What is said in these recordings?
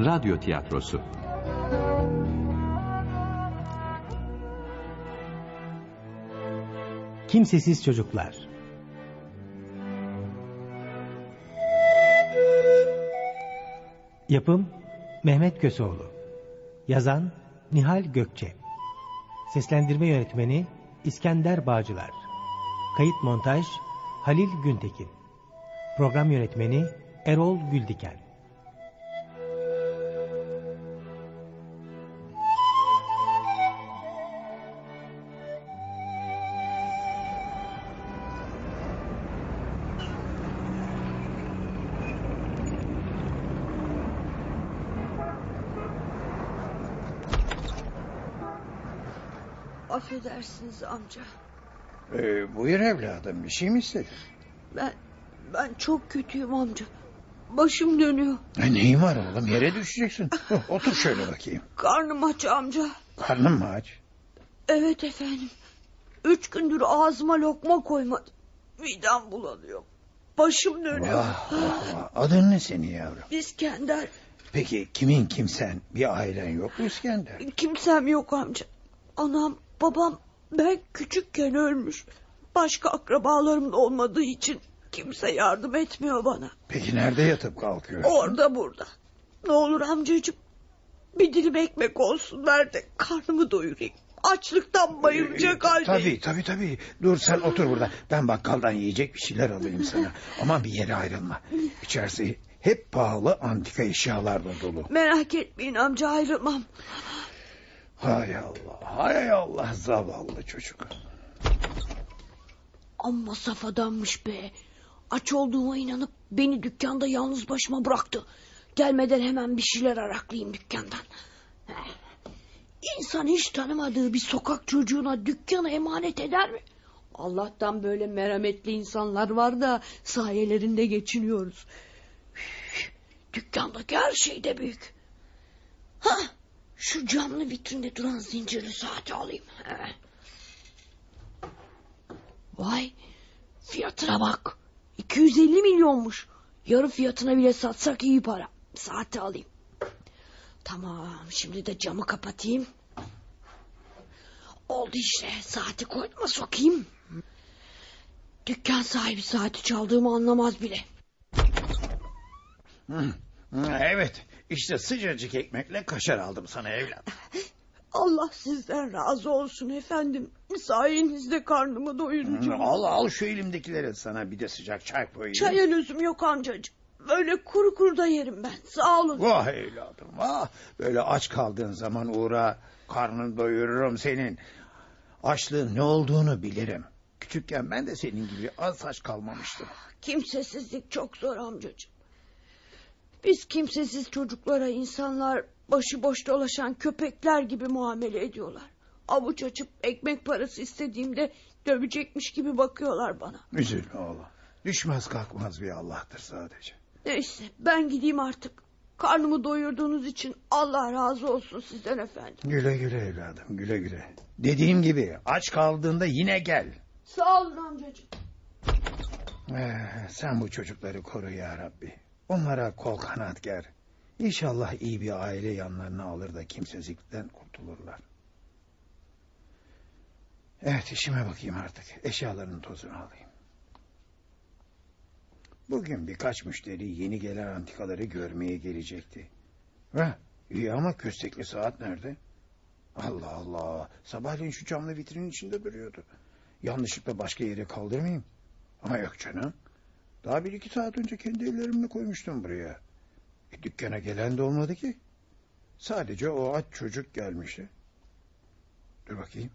Radyo Tiyatrosu. Kimsesiz Çocuklar. Yapım Mehmet Köseoğlu. Yazan Nihal Gökçe. Seslendirme Yönetmeni İskender Bağcılar. Kayıt Montaj Halil Güntekin. Program Yönetmeni Erol Güldiken Affedersiniz amca. Ee, buyur evladım bir şey mi istedin? Ben ben çok kötüyüm amca. Başım dönüyor. E, neyin var oğlum yere düşeceksin. Otur şöyle bakayım. Karnım aç amca. Karnın mı aç? Evet efendim. Üç gündür ağzıma lokma koymadım. Midem bulanıyor. Başım dönüyor. Vah, vah, vah. Adın ne senin yavrum? İskender. Peki kimin kimsen bir ailen yok mu İskender? Kimsem yok amca. Anam babam ben küçükken ölmüş. Başka akrabalarım da olmadığı için kimse yardım etmiyor bana. Peki nerede yatıp kalkıyorsun? Orada burada. Ne olur amcacığım bir dilim ekmek olsun ver de karnımı doyurayım. Açlıktan bayılacak Ee, haldeyim. Tabii tabii tabii. Dur sen otur burada. Ben bakkaldan yiyecek bir şeyler alayım sana. Aman bir yere ayrılma. İçerisi hep pahalı antika eşyalarla dolu. Merak etmeyin amca ayrılmam. Hay Allah, hay Allah zavallı çocuk. Amma saf adammış be. Aç olduğuma inanıp beni dükkanda yalnız başıma bıraktı. Gelmeden hemen bir şeyler araklayayım dükkandan. İnsan hiç tanımadığı bir sokak çocuğuna dükkanı emanet eder mi? Allah'tan böyle merhametli insanlar var da sayelerinde geçiniyoruz. Dükkandaki her şey de büyük. Ha, şu camlı vitrinde duran zincirli saati alayım. Vay fiyatına bak. 250 milyonmuş. Yarı fiyatına bile satsak iyi para. Saati alayım. Tamam şimdi de camı kapatayım. Oldu işte saati koyduma sokayım. Dükkan sahibi saati çaldığımı anlamaz bile. Evet işte sıcacık ekmekle kaşar aldım sana evlat. Allah sizden razı olsun efendim. Sayenizde karnımı doyuracağım. Al al şu elimdekileri sana bir de sıcak çay koyayım. Çaya lüzum yok amcacığım. Böyle kuru kuru da yerim ben. Sağ olun. Vah evladım vah. Böyle aç kaldığın zaman uğra karnını doyururum senin. Açlığın ne olduğunu bilirim. Küçükken ben de senin gibi az aç kalmamıştım. Kimsesizlik çok zor amcacığım. Biz kimsesiz çocuklara insanlar başıboş dolaşan köpekler gibi muamele ediyorlar. Avuç açıp ekmek parası istediğimde dövecekmiş gibi bakıyorlar bana. Üzülme oğlum. Düşmez kalkmaz bir Allah'tır sadece. Neyse ben gideyim artık. Karnımı doyurduğunuz için Allah razı olsun sizden efendim. Güle güle evladım güle güle. Dediğim gibi aç kaldığında yine gel. Sağ olun amcacığım. Eh, sen bu çocukları koru ya Rabbi. Onlara kol kanat ger. İnşallah iyi bir aile yanlarına alır da kimsezlikten kurtulurlar. Evet işime bakayım artık. Eşyalarının tozunu alayım. Bugün birkaç müşteri yeni gelen antikaları görmeye gelecekti. Heh, iyi ama köstekli saat nerede? Allah Allah. Sabahleyin şu camlı vitrinin içinde duruyordu. Yanlışlıkla başka yere kaldırmayayım. Ama yok canım. Daha bir iki saat önce kendi ellerimle koymuştum buraya. E, dükkana gelen de olmadı ki. Sadece o aç çocuk gelmişti. Dur bakayım.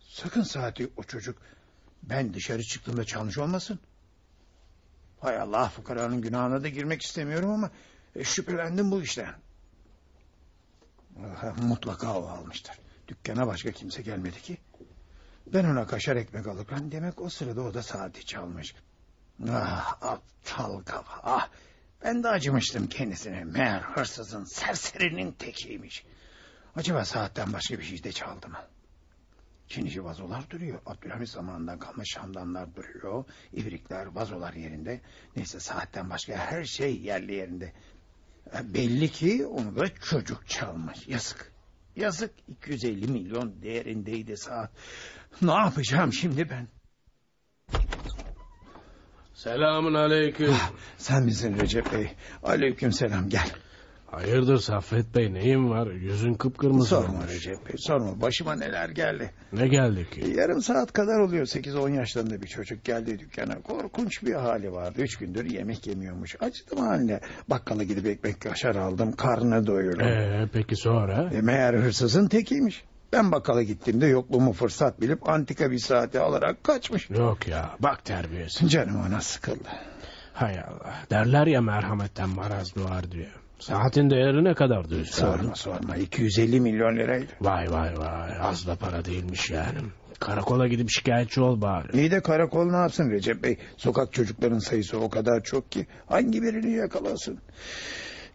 Sakın saati o çocuk ben dışarı çıktığımda çalmış olmasın. Hay Allah fukaranın günahına da girmek istemiyorum ama e, şüphelendim bu işten. Mutlaka o almıştır. Dükkana başka kimse gelmedi ki. Ben ona kaşar ekmek alırken demek o sırada o da saati çalmış. Ah aptal kafa ah. Ben de acımıştım kendisine. Meğer hırsızın serserinin tekiymiş. Acaba saatten başka bir şey de çaldı mı? Çinici vazolar duruyor. Abdülhamit zamanından kalma şamdanlar duruyor. İbrikler, vazolar yerinde. Neyse saatten başka her şey yerli yerinde. Belli ki onu da çocuk çalmış. Yazık. Yazık 250 milyon değerindeydi saat. Ne yapacağım şimdi ben? Selamun aleyküm. Sen misin Recep Bey? Aleyküm selam gel. Hayırdır Saffet Bey neyin var? Yüzün kıpkırmızı Sorma olmuş. Recep Bey sorma. Başıma neler geldi. Ne geldi ki? Yarım saat kadar oluyor. 8-10 yaşlarında bir çocuk geldi dükkana. Korkunç bir hali vardı. Üç gündür yemek yemiyormuş. Acıdım haline. Bakkala gidip ekmek kaşar aldım. Karnını doyurdum. Ee, peki sonra? E, meğer hırsızın tekiymiş. Ben bakkala gittiğimde yokluğumu fırsat bilip antika bir saati alarak kaçmış. Yok ya bak terbiyesiz. Canım ona sıkıldı. Hay Allah. Derler ya merhametten maraz doğar diye. Saatin değeri ne kadardı üstadım? Sorma sorma 250 milyon liraydı. Vay vay vay az da para değilmiş yani. Karakola gidip şikayetçi ol bari. İyi de karakol ne yapsın Recep Bey? Sokak çocukların sayısı o kadar çok ki hangi birini yakalasın?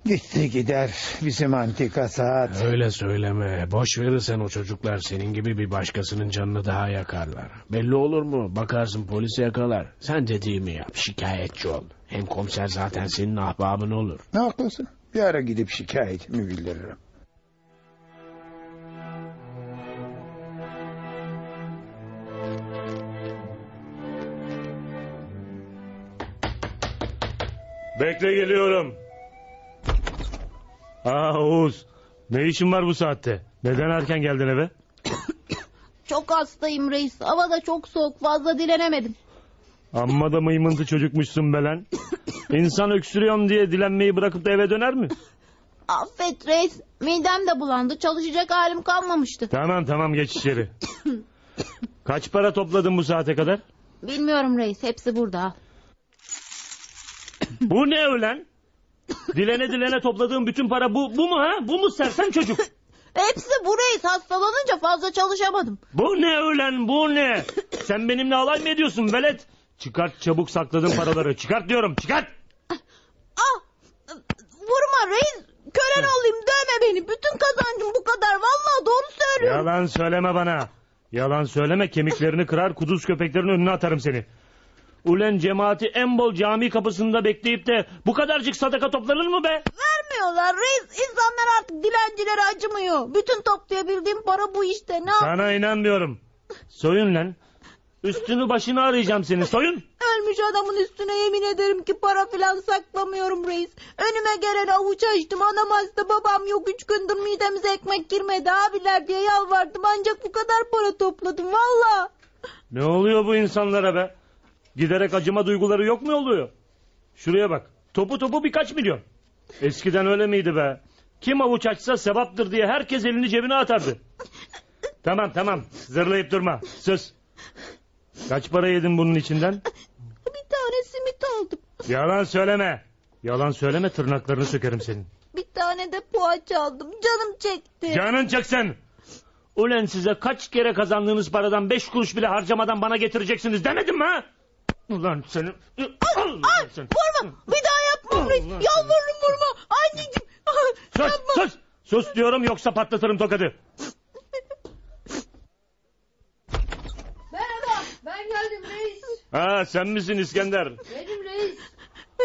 Gitti gider bizim antika saat. Öyle söyleme. Boş verirsen o çocuklar senin gibi bir başkasının canını daha yakarlar. Belli olur mu? Bakarsın polisi yakalar. Sen dediğimi yap. Şikayetçi ol. Hem komiser zaten senin ahbabın olur. Ne haklısın? Bir ara gidip şikayetimi bildiririm. Bekle geliyorum. Aa Oğuz. Ne işin var bu saatte? Neden erken geldin eve? Çok hastayım reis. Hava da çok soğuk. Fazla dilenemedim. Amma da mıymıntı çocukmuşsun be lan. İnsan öksürüyorum diye dilenmeyi bırakıp da eve döner mi? Affet reis. Midem de bulandı. Çalışacak halim kalmamıştı. Tamam tamam geç içeri. Kaç para topladın bu saate kadar? Bilmiyorum reis. Hepsi burada. Bu ne ölen? Dilene dilene topladığın bütün para bu, bu mu ha? Bu mu sersem çocuk? Hepsi bu reis. Hastalanınca fazla çalışamadım. Bu ne ölen bu ne? Sen benimle alay mı ediyorsun velet? Çıkart çabuk sakladığın paraları. Çıkart diyorum çıkart. Ah! Vurma reis. Kölen olayım. Dövme beni. Bütün kazancım bu kadar. Vallahi doğru söylüyorum. Yalan söyleme bana. Yalan söyleme kemiklerini kırar kuduz köpeklerin önüne atarım seni. Ulen cemaati en bol cami kapısında bekleyip de bu kadarcık sadaka toplanır mı be? Vermiyorlar reis. İnsanlar artık dilencilere acımıyor. Bütün toplayabildiğim para bu işte. Ne yap- Sana inanmıyorum. Soyun lan. Üstünü başını arayacağım senin soyun. Ölmüş adamın üstüne yemin ederim ki para filan saklamıyorum reis. Önüme gelen avuç açtım. Anam hasta babam yok. Üç gündür midemize ekmek girmedi abiler diye yalvardım. Ancak bu kadar para topladım valla. Ne oluyor bu insanlara be? Giderek acıma duyguları yok mu oluyor? Şuraya bak. Topu topu birkaç milyon. Eskiden öyle miydi be? Kim avuç açsa sevaptır diye herkes elini cebine atardı. Tamam tamam zırlayıp durma. Sus. Kaç para yedin bunun içinden? Bir tane simit aldım. Yalan söyleme. Yalan söyleme tırnaklarını sökerim senin. Bir tane de poğaça aldım. Canım çekti. Canın çeksen. Ulen size kaç kere kazandığınız paradan beş kuruş bile harcamadan bana getireceksiniz demedim mi ha? Ulan seni... Ulan Ay, sen- vurma. Bir daha reis. Allah. Yalvarırım vurma. Anneciğim. Ay, Sus yapma. sus. Sus diyorum yoksa patlatırım tokadı. Merhaba ben geldim reis. Ha sen misin İskender? Benim reis.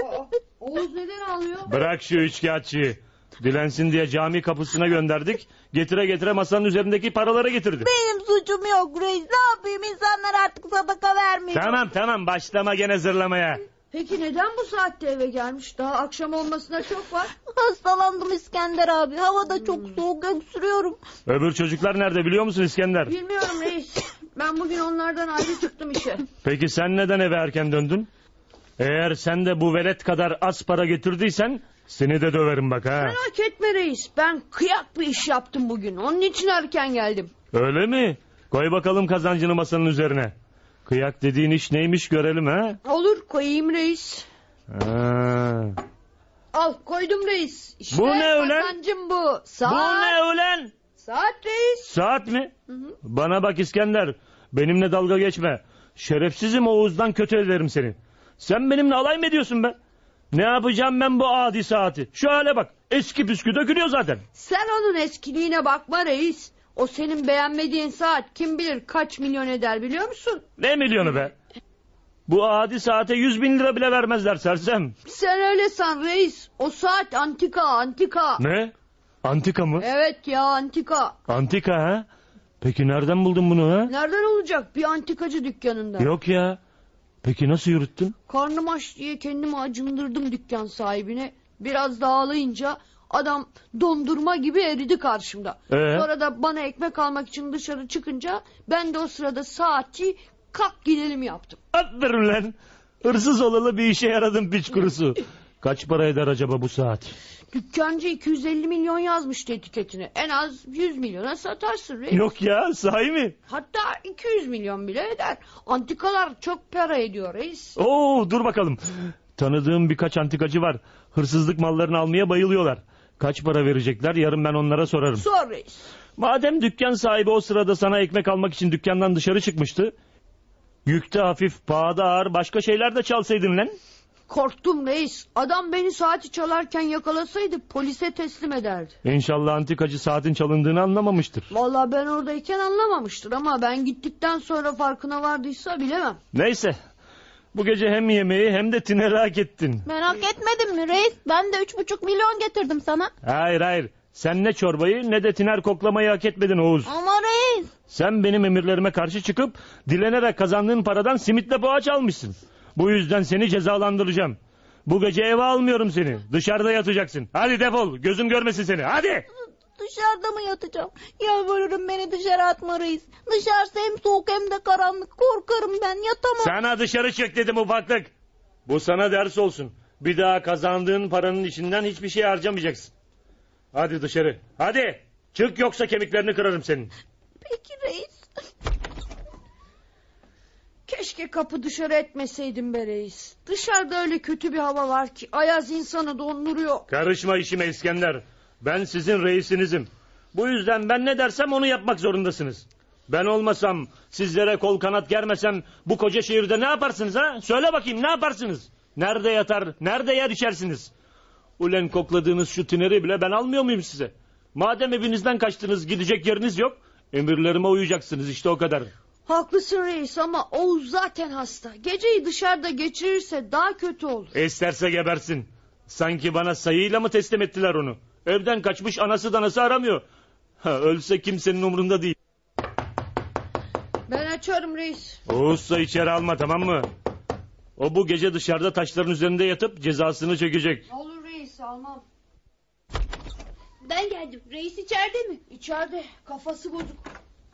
Aa, Oğuz neden ağlıyor? Bırak şu üçkağıtçıyı. Dilensin diye cami kapısına gönderdik. Getire getire masanın üzerindeki paraları getirdi. Benim suçum yok reis. Ne yapayım insanlar artık sadaka vermiyor. Tamam tamam başlama gene zırlamaya. Peki neden bu saatte eve gelmiş? Daha akşam olmasına çok var. Hastalandım İskender abi. Hava da çok soğuk öksürüyorum. Öbür çocuklar nerede biliyor musun İskender? Bilmiyorum reis. Ben bugün onlardan ayrı çıktım işe. Peki sen neden eve erken döndün? Eğer sen de bu velet kadar az para getirdiysen seni de döverim bak ha. Merak etme reis. Ben kıyak bir iş yaptım bugün. Onun için erken geldim. Öyle mi? Koy bakalım kazancını masanın üzerine. Kıyak dediğin iş neymiş görelim ha? Olur koyayım reis. ha. Al koydum reis. İşte Bu ne öyle? kazancım bu. Saat. Bu ne ulan? Saat reis. Saat mi? Bana bak İskender. Benimle dalga geçme. Şerefsizim Oğuz'dan kötü ederim seni. Sen benimle alay mı ediyorsun be? Ne yapacağım ben bu adi saati? Şu hale bak. Eski püskü dökülüyor zaten. Sen onun eskiliğine bakma reis. O senin beğenmediğin saat kim bilir kaç milyon eder biliyor musun? Ne milyonu be? Bu adi saate yüz bin lira bile vermezler sersem. Sen öyle san reis. O saat antika antika. Ne? Antika mı? Evet ya antika. Antika ha? Peki nereden buldun bunu ha? Nereden olacak bir antikacı dükkanında? Yok ya. Peki nasıl yürüttün? Karnım aç diye kendimi acındırdım dükkan sahibine. Biraz da ağlayınca adam dondurma gibi eridi karşımda. Ee? Sonra da bana ekmek almak için dışarı çıkınca ben de o sırada saatçi kalk gidelim yaptım. Aferin lan. Hırsız olalı bir işe yaradın piç kurusu. Kaç para eder acaba bu saat? Dükkancı 250 milyon yazmıştı etiketine. En az 100 milyona satarsın reis. Yok ya sahi mi? Hatta 200 milyon bile eder. Antikalar çok para ediyor reis. Oo dur bakalım. Tanıdığım birkaç antikacı var. Hırsızlık mallarını almaya bayılıyorlar. Kaç para verecekler yarın ben onlara sorarım. Sor reis. Madem dükkan sahibi o sırada sana ekmek almak için dükkandan dışarı çıkmıştı. Yükte hafif, pahada ağır başka şeyler de çalsaydın lan. Korktum reis. Adam beni saati çalarken yakalasaydı polise teslim ederdi. İnşallah antikacı saatin çalındığını anlamamıştır. Vallahi ben oradayken anlamamıştır ama ben gittikten sonra farkına vardıysa bilemem. Neyse. Bu gece hem yemeği hem de tineri hak ettin. Merak etmedin mi reis? Ben de üç buçuk milyon getirdim sana. Hayır hayır. Sen ne çorbayı ne de tiner koklamayı hak etmedin Oğuz. Ama reis. Sen benim emirlerime karşı çıkıp dilenerek kazandığın paradan simitle poğaça almışsın. Bu yüzden seni cezalandıracağım. Bu gece eve almıyorum seni. Dışarıda yatacaksın. Hadi defol. Gözüm görmesin seni. Hadi. Dışarıda mı yatacağım? Yalvarırım beni dışarı atma reis. Dışarısı hem soğuk hem de karanlık. Korkarım ben yatamam. Sana dışarı çık dedim ufaklık. Bu sana ders olsun. Bir daha kazandığın paranın içinden hiçbir şey harcamayacaksın. Hadi dışarı. Hadi. Çık yoksa kemiklerini kırarım senin. Peki reis. Keşke kapı dışarı etmeseydim be reis. Dışarıda öyle kötü bir hava var ki ayaz insanı donduruyor. Karışma işime İskender. Ben sizin reisinizim. Bu yüzden ben ne dersem onu yapmak zorundasınız. Ben olmasam, sizlere kol kanat germesem bu koca şehirde ne yaparsınız ha? Söyle bakayım ne yaparsınız? Nerede yatar, nerede yer içersiniz? Ulen kokladığınız şu tineri bile ben almıyor muyum size? Madem evinizden kaçtınız gidecek yeriniz yok, emirlerime uyacaksınız işte o kadar. Haklısın reis ama Oğuz zaten hasta. Geceyi dışarıda geçirirse daha kötü olur. İsterse gebersin. Sanki bana sayıyla mı teslim ettiler onu? Evden kaçmış anası danası aramıyor. Ha, ölse kimsenin umurunda değil. Ben açarım reis. Oğuzsa içeri alma tamam mı? O bu gece dışarıda taşların üzerinde yatıp cezasını çekecek. Ne olur reis almam. Ben geldim. Reis içeride mi? İçeride kafası bozuk.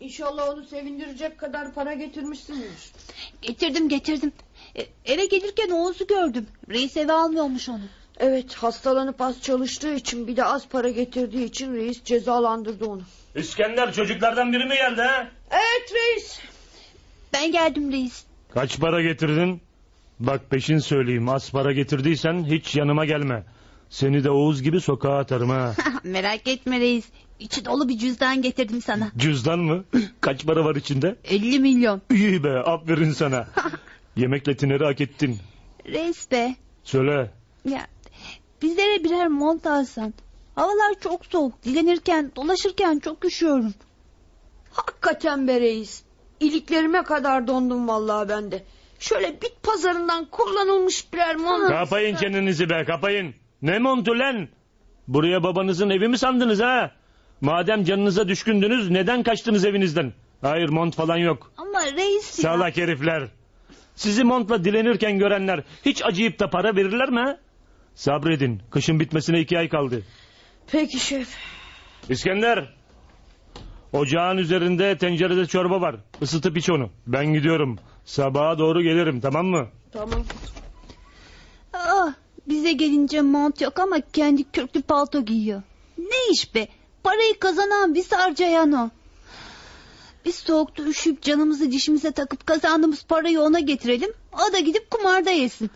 İnşallah onu sevindirecek kadar para getirmişsindir. Getirdim getirdim. E, eve gelirken Oğuz'u gördüm. Reis eve almıyormuş onu. Evet hastalanıp az çalıştığı için bir de az para getirdiği için reis cezalandırdı onu. İskender çocuklardan biri mi geldi ha? Evet reis. Ben geldim reis. Kaç para getirdin? Bak peşin söyleyeyim az para getirdiysen hiç yanıma gelme. Seni de Oğuz gibi sokağa atarım ha. Merak etme reis. İçi dolu bir cüzdan getirdim sana. Cüzdan mı? Kaç para var içinde? 50 milyon. İyi be aferin sana. Yemekle tineri hak ettin. Reis be. Söyle. Ya bizlere birer mont alsan. Havalar çok soğuk. Dilenirken, dolaşırken çok üşüyorum. Hakikaten be reis. İliklerime kadar dondum vallahi ben de. Şöyle bit pazarından kullanılmış birer mont. Kapayın çenenizi be kapayın. Ne montu lan? Buraya babanızın evi mi sandınız ha? Madem canınıza düşkündünüz neden kaçtınız evinizden? Hayır mont falan yok. Ama reis ya. Salak herifler. Sizi montla dilenirken görenler hiç acıyıp da para verirler mi ha? Sabredin. Kışın bitmesine iki ay kaldı. Peki şef. İskender. Ocağın üzerinde tencerede çorba var. Isıtıp iç onu. Ben gidiyorum. Sabaha doğru gelirim tamam mı? Tamam. Ah, bize gelince mont yok ama kendi kürklü palto giyiyor. Ne iş be? Parayı kazanan biz harcayan o. Biz soğukta üşüyüp canımızı dişimize takıp kazandığımız parayı ona getirelim. O da gidip kumarda yesin.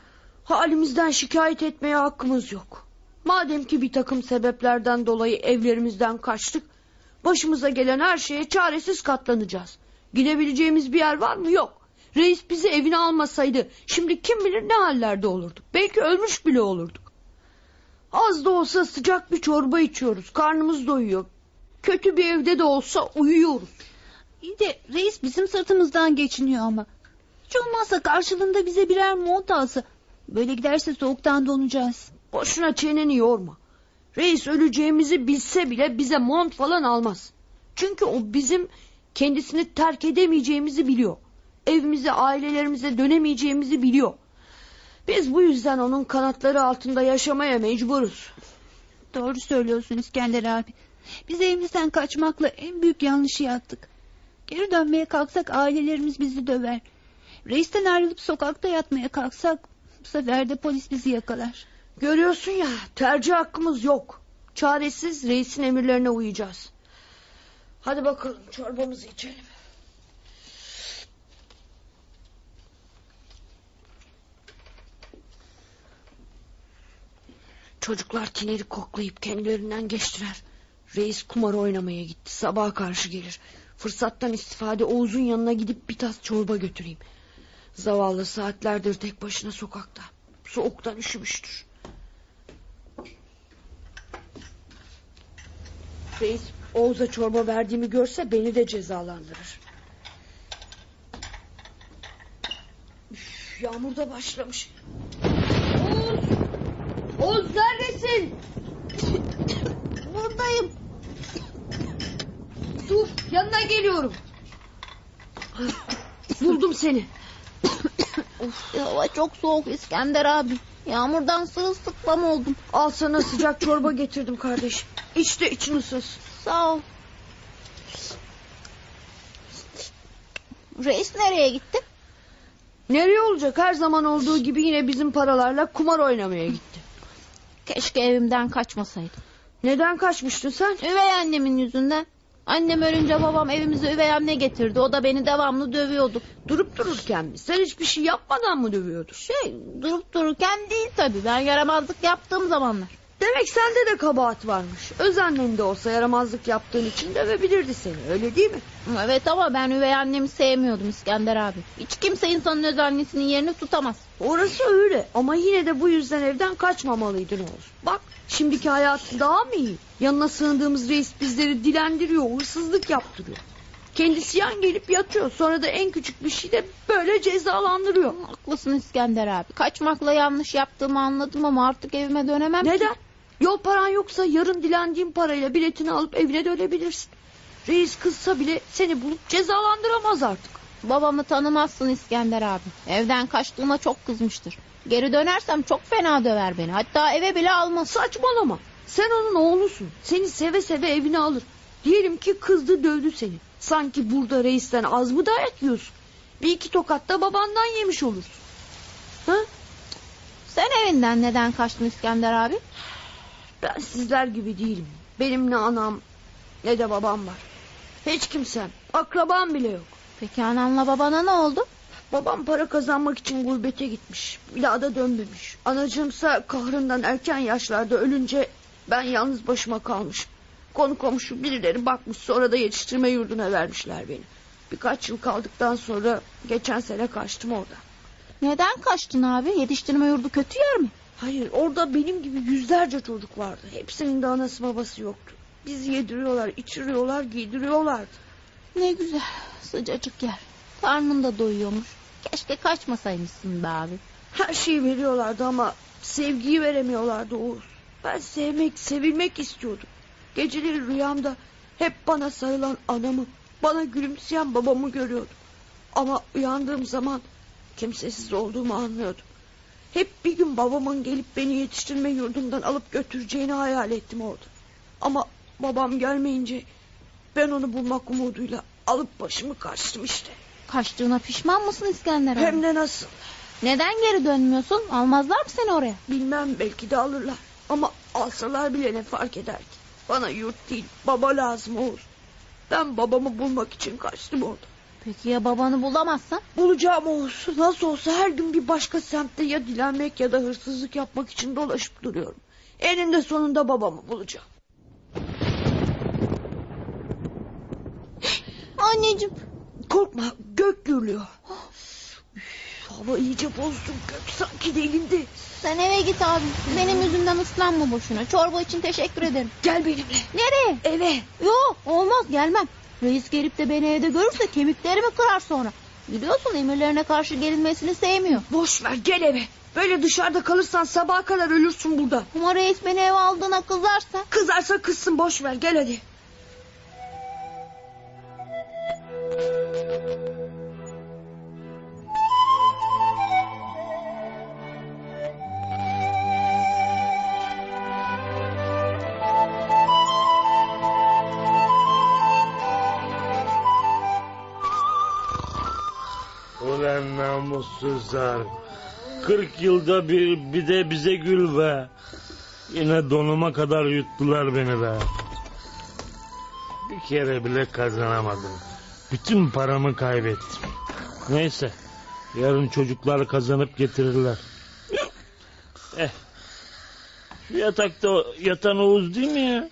Halimizden şikayet etmeye hakkımız yok. Madem ki bir takım sebeplerden dolayı evlerimizden kaçtık, başımıza gelen her şeye çaresiz katlanacağız. Gidebileceğimiz bir yer var mı? Yok. Reis bizi evine almasaydı şimdi kim bilir ne hallerde olurduk. Belki ölmüş bile olurduk. Az da olsa sıcak bir çorba içiyoruz. Karnımız doyuyor. Kötü bir evde de olsa uyuyoruz. İyi de reis bizim sırtımızdan geçiniyor ama. Hiç olmazsa karşılığında bize birer mont alsa. Böyle giderse soğuktan donacağız. Boşuna çeneni yorma. Reis öleceğimizi bilse bile bize mont falan almaz. Çünkü o bizim kendisini terk edemeyeceğimizi biliyor. Evimize, ailelerimize dönemeyeceğimizi biliyor. Biz bu yüzden onun kanatları altında yaşamaya mecburuz. Doğru söylüyorsun İskender abi. Biz evimizden kaçmakla en büyük yanlışı yaptık. Geri dönmeye kalksak ailelerimiz bizi döver. Reisten ayrılıp sokakta yatmaya kalksak bu sefer de polis bizi yakalar. Görüyorsun ya tercih hakkımız yok. Çaresiz reisin emirlerine uyacağız. Hadi bakalım çorbamızı içelim. Çocuklar tineri koklayıp kendilerinden geçtiler. Reis kumar oynamaya gitti. Sabaha karşı gelir. Fırsattan istifade Oğuz'un yanına gidip bir tas çorba götüreyim. Zavallı saatlerdir tek başına sokakta. Soğuktan üşümüştür. Reis Oğuz'a çorba verdiğimi görse beni de cezalandırır. Üf, yağmur da başlamış. Oğuz! Neredesin? Buradayım. Dur yanına geliyorum. Buldum seni. Hava çok soğuk İskender abi. Yağmurdan sırılsıklam oldum. Al sana sıcak çorba getirdim kardeşim. İç de için ısınsın. Sağ ol. Reis nereye gitti? Nereye olacak her zaman olduğu gibi yine bizim paralarla kumar oynamaya gitti. Keşke evimden kaçmasaydım. Neden kaçmıştın sen? Üvey annemin yüzünden. Annem ölünce babam evimize üvey anne getirdi. O da beni devamlı dövüyordu. Durup dururken mi? Sen hiçbir şey yapmadan mı dövüyordun? Şey durup dururken değil tabii. Ben yaramazlık yaptığım zamanlar. Demek sende de kabahat varmış. Öz annen de olsa yaramazlık yaptığın için dövebilirdi seni öyle değil mi? Evet ama ben üvey annemi sevmiyordum İskender abi. Hiç kimse insanın öz annesinin yerini tutamaz. Orası öyle ama yine de bu yüzden evden kaçmamalıydın Oğuz. Bak şimdiki hayatın daha mı iyi? Yanına sığındığımız reis bizleri dilendiriyor, hırsızlık yaptırıyor. Kendisi yan gelip yatıyor sonra da en küçük bir şeyde böyle cezalandırıyor. Haklısın İskender abi. Kaçmakla yanlış yaptığımı anladım ama artık evime dönemem ki. Yol paran yoksa yarın dilendiğin parayla biletini alıp evine dönebilirsin. Reis kızsa bile seni bulup cezalandıramaz artık. Babamı tanımazsın İskender abi. Evden kaçtığıma çok kızmıştır. Geri dönersem çok fena döver beni. Hatta eve bile almaz. Saçmalama. Sen onun oğlusun. Seni seve seve evine alır. Diyelim ki kızdı dövdü seni. Sanki burada reisten az mı dayak yiyorsun? Bir iki tokat da babandan yemiş olursun. Ha? Sen evinden neden kaçtın İskender abi? Ben sizler gibi değilim. Benim ne anam ne de babam var. Hiç kimsem, akrabam bile yok. Peki ananla babana ne oldu? Babam para kazanmak için gurbete gitmiş. Bir daha da dönmemiş. Anacığımsa kahrından erken yaşlarda ölünce ben yalnız başıma kalmışım. Konu komşu birileri bakmış sonra da yetiştirme yurduna vermişler beni. Birkaç yıl kaldıktan sonra geçen sene kaçtım orada. Neden kaçtın abi? Yetiştirme yurdu kötü yer mi? Hayır orada benim gibi yüzlerce çocuk vardı. Hepsinin de anası babası yoktu. Bizi yediriyorlar, içiriyorlar, giydiriyorlardı. Ne güzel. Sıcacık yer. Karnın da doyuyormuş. Keşke kaçmasaymışsın be abi. Her şeyi veriyorlardı ama sevgiyi veremiyorlardı Oğuz. Ben sevmek, sevilmek istiyordum. Geceleri rüyamda hep bana sarılan anamı, bana gülümseyen babamı görüyordum. Ama uyandığım zaman kimsesiz olduğumu anlıyordum. Hep bir gün babamın gelip beni yetiştirme yurdundan alıp götüreceğini hayal ettim orada. Ama babam gelmeyince ben onu bulmak umuduyla alıp başımı kaçtım işte. Kaçtığına pişman mısın İskender abi? Hem de nasıl Neden geri dönmüyorsun? Almazlar mı seni oraya? bilmem belki de alırlar. Ama alsalar bile ne fark eder ki? Bana yurt değil baba lazım Oğuz. Ben babamı bulmak için kaçtım orada. Peki ya babanı bulamazsan? Bulacağım Oğuz. Nasıl olsa her gün bir başka semtte ya dilenmek ya da hırsızlık yapmak için dolaşıp duruyorum. Eninde sonunda babamı bulacağım. Anneciğim. Korkma gök gürlüyor. Üf, hava iyice bozdu. Gök sanki delindi. Sen eve git abi. Benim yüzümden ıslanma boşuna. Çorba için teşekkür ederim. Gel benimle. Nereye? Eve. Yok olmaz gelmem. Reis gelip de beni evde görürse kemiklerimi kırar sonra. Biliyorsun emirlerine karşı gelinmesini sevmiyor. Boş ver gel eve. Böyle dışarıda kalırsan sabaha kadar ölürsün burada. Ama reis beni eve aldığına kızarsa. Kızarsa kızsın boş ver gel hadi. Namussuzlar. 40 yılda bir, bir de bize gül be. Yine donuma kadar yuttular beni be. Bir kere bile kazanamadım. Bütün paramı kaybettim. Neyse. Yarın çocuklar kazanıp getirirler. Eh. Şu yatakta yatan Oğuz değil mi ya?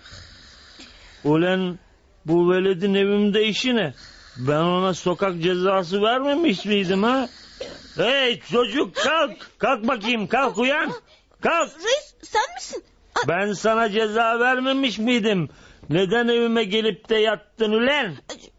Ulan bu veledin evimde işi ne? Ben ona sokak cezası vermemiş miydim ha? Hey çocuk kalk. Kalk bakayım kalk uyan. Kalk. Reis sen misin? Ben sana ceza vermemiş miydim? Neden evime gelip de yattın ulen?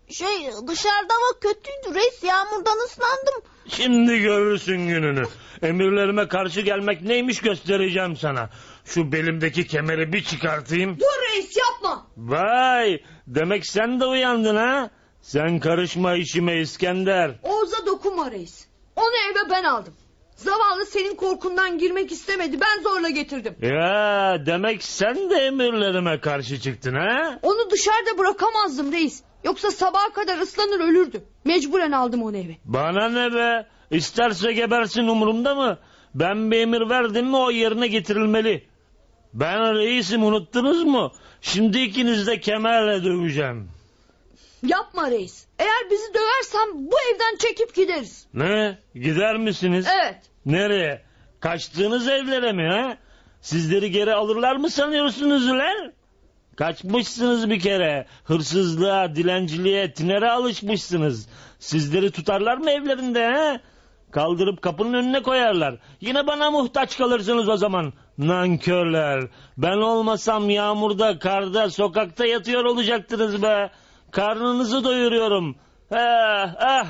Şey dışarıda hava kötüydü reis yağmurdan ıslandım. Şimdi görürsün gününü. Emirlerime karşı gelmek neymiş göstereceğim sana. Şu belimdeki kemeri bir çıkartayım. Dur reis yapma. Vay demek sen de uyandın ha? Sen karışma işime İskender. Oğuz'a dokunma reis. Onu eve ben aldım. Zavallı senin korkundan girmek istemedi. Ben zorla getirdim. Ya demek sen de emirlerime karşı çıktın ha? Onu dışarıda bırakamazdım reis. Yoksa sabaha kadar ıslanır ölürdü. Mecburen aldım onu eve. Bana ne be? İsterse gebersin umurumda mı? Ben bir emir verdim mi o yerine getirilmeli. Ben reisim unuttunuz mu? Şimdi ikiniz de kemerle döveceğim. Yapma reis. Eğer bizi döversen bu evden çekip gideriz. Ne? Gider misiniz? Evet. Nereye? Kaçtığınız evlere mi ha? Sizleri geri alırlar mı sanıyorsunuz ulan? Kaçmışsınız bir kere. Hırsızlığa, dilenciliğe, tinere alışmışsınız. Sizleri tutarlar mı evlerinde ha? Kaldırıp kapının önüne koyarlar. Yine bana muhtaç kalırsınız o zaman. Nankörler. Ben olmasam yağmurda, karda, sokakta yatıyor olacaktınız be. Karnınızı doyuruyorum. Ah, ah.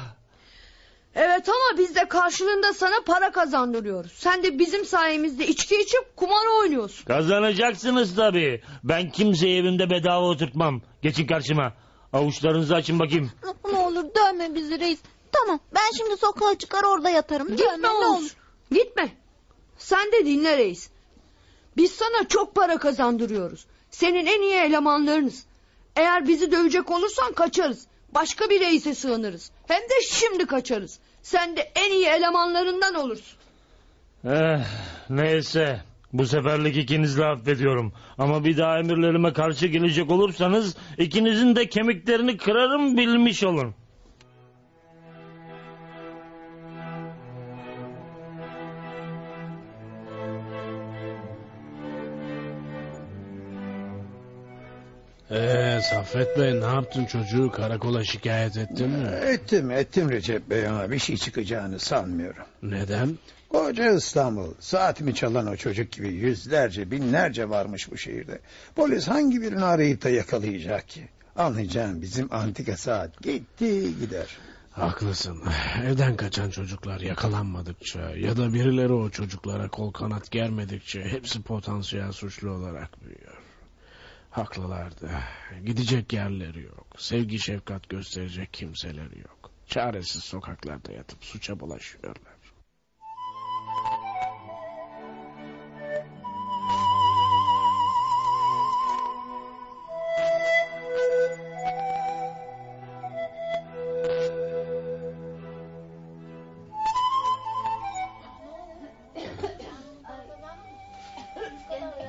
Evet ama biz de karşılığında sana para kazandırıyoruz. Sen de bizim sayemizde içki içip kumar oynuyorsun. Kazanacaksınız tabii. Ben kimseyi evimde bedava oturtmam. Geçin karşıma. Avuçlarınızı açın bakayım. Ne olur dövme bizi reis. Tamam ben şimdi sokağa çıkar orada yatarım. Gitme Dövme ne Oğuz. olur. Gitme. Sen de dinle reis. Biz sana çok para kazandırıyoruz. Senin en iyi elemanlarınız. Eğer bizi dövecek olursan kaçarız. Başka bir reise sığınırız. Hem de şimdi kaçarız. Sen de en iyi elemanlarından olursun. Eh, neyse. Bu seferlik ikinizi de affediyorum. Ama bir daha emirlerime karşı gelecek olursanız ikinizin de kemiklerini kırarım bilmiş olun. Ee, Saffet Bey ne yaptın çocuğu karakola şikayet ettin mi? Ettim ettim Recep Bey ama bir şey çıkacağını sanmıyorum. Neden? Koca İstanbul saatimi çalan o çocuk gibi yüzlerce binlerce varmış bu şehirde. Polis hangi birini arayıp da yakalayacak ki? Anlayacağım bizim antika saat gitti gider. Haklısın. Evden kaçan çocuklar yakalanmadıkça ya da birileri o çocuklara kol kanat germedikçe hepsi potansiyel suçlu olarak büyüyor. Haklılardı. Gidecek yerleri yok. Sevgi şefkat gösterecek kimseleri yok. Çaresiz sokaklarda yatıp suça bulaşıyorlar.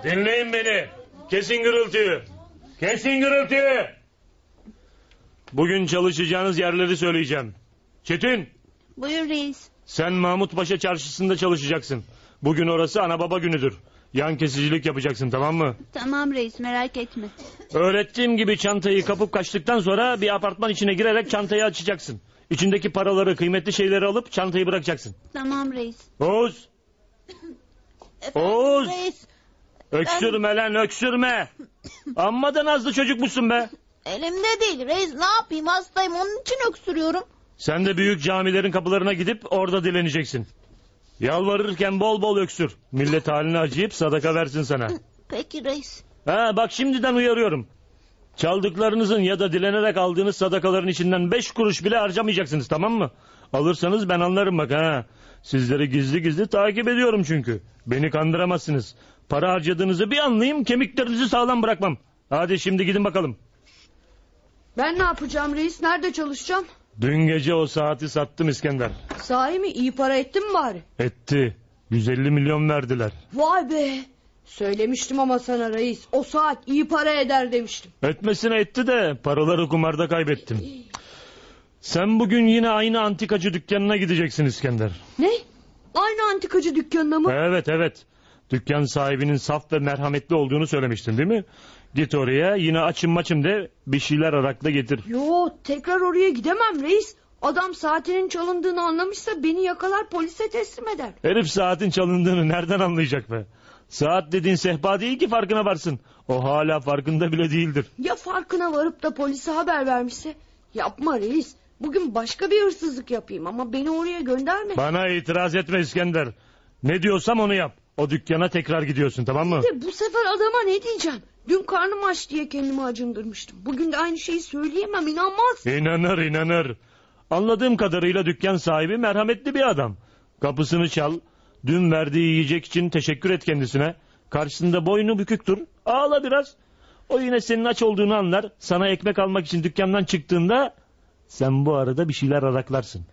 Dinleyin beni. Kesin gürültüyü. Kesin gürültüyü. Bugün çalışacağınız yerleri söyleyeceğim. Çetin Buyur reis. sen Mahmut Paşa çarşısında çalışacaksın. Bugün orası ana baba günüdür. Yan kesicilik yapacaksın tamam mı? Tamam reis merak etme. Öğrettiğim gibi çantayı kapıp kaçtıktan sonra bir apartman içine girerek çantayı açacaksın. İçindeki paraları, kıymetli şeyleri alıp çantayı bırakacaksın. Tamam reis. Oğuz, Oğuz. Reis öksürme lan öksürme. Amma da nazlı çocuk musun be? elimde değil reis ne yapayım hastayım onun için öksürüyorum. Sen de büyük camilerin kapılarına gidip orada dileneceksin. Yalvarırken bol bol öksür. Millet haline acıyıp sadaka versin sana. Peki reis. Ha bak şimdiden uyarıyorum. Çaldıklarınızın ya da dilenerek aldığınız sadakaların içinden beş kuruş bile harcamayacaksınız tamam mı? Alırsanız ben anlarım bak ha. Sizleri gizli gizli takip ediyorum çünkü. Beni kandıramazsınız. Para harcadığınızı bir anlayayım kemiklerinizi sağlam bırakmam. Hadi şimdi gidin bakalım. Ben ne yapacağım reis? Nerede çalışacağım? Dün gece o saati sattım İskender. Sahi mi? İyi para ettim mi bari? Etti. 150 milyon verdiler. Vay be. Söylemiştim ama sana reis. O saat iyi para eder demiştim. Etmesine etti de paraları kumarda kaybettim. Sen bugün yine aynı antikacı dükkanına gideceksin İskender. Ne? Aynı antikacı dükkanına mı? Evet evet. Dükkan sahibinin saf ve merhametli olduğunu söylemiştin değil mi? Git oraya yine açım maçım de bir şeyler arakla getir. Yo tekrar oraya gidemem reis. Adam saatinin çalındığını anlamışsa beni yakalar polise teslim eder. Herif saatin çalındığını nereden anlayacak be? Saat dediğin sehpa değil ki farkına varsın. O hala farkında bile değildir. Ya farkına varıp da polise haber vermişse? Yapma reis. Bugün başka bir hırsızlık yapayım ama beni oraya gönderme. Bana itiraz etme İskender. Ne diyorsam onu yap. O dükkana tekrar gidiyorsun tamam mı? De bu sefer adama ne diyeceğim? Dün karnım aç diye kendimi acındırmıştım. Bugün de aynı şeyi söyleyemem inanmaz. İnanır inanır. Anladığım kadarıyla dükkan sahibi merhametli bir adam. Kapısını çal. Dün verdiği yiyecek için teşekkür et kendisine. Karşısında boynu bükük dur. Ağla biraz. O yine senin aç olduğunu anlar. Sana ekmek almak için dükkandan çıktığında sen bu arada bir şeyler araklarsın.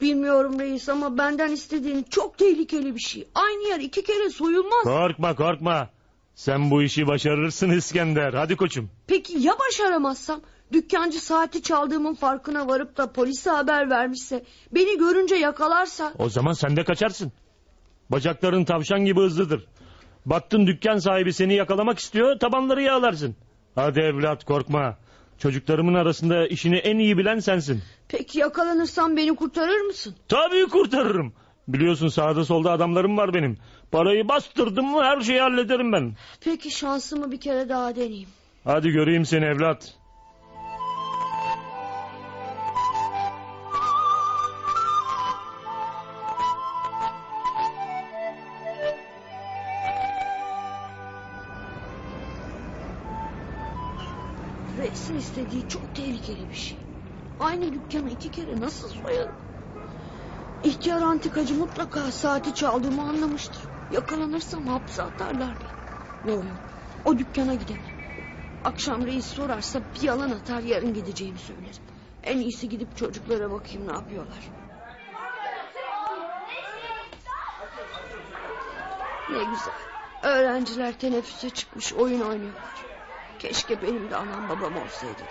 Bilmiyorum reis ama benden istediğin çok tehlikeli bir şey. Aynı yer iki kere soyulmaz. Korkma korkma. Sen bu işi başarırsın İskender. Hadi koçum. Peki ya başaramazsam? Dükkancı saati çaldığımın farkına varıp da polise haber vermişse, beni görünce yakalarsa... O zaman sen de kaçarsın. Bacakların tavşan gibi hızlıdır. Baktın dükkan sahibi seni yakalamak istiyor, tabanları yağlarsın. Hadi evlat korkma. Çocuklarımın arasında işini en iyi bilen sensin. Peki yakalanırsam beni kurtarır mısın? Tabii kurtarırım. Biliyorsun sağda solda adamlarım var benim. Parayı bastırdım mı her şeyi hallederim ben. Peki şansımı bir kere daha deneyeyim. Hadi göreyim seni evlat. Aynı dükkanı iki kere nasıl soyarım? İhtiyar antikacı mutlaka saati çaldığımı anlamıştır. Yakalanırsam hapse atarlar beni. Yok yok o dükkana gidemem. Akşam reis sorarsa bir yalan atar yarın gideceğimi söylerim. En iyisi gidip çocuklara bakayım ne yapıyorlar. Ne güzel. Öğrenciler teneffüse çıkmış oyun oynuyorlar. Keşke benim de anam babam olsaydı.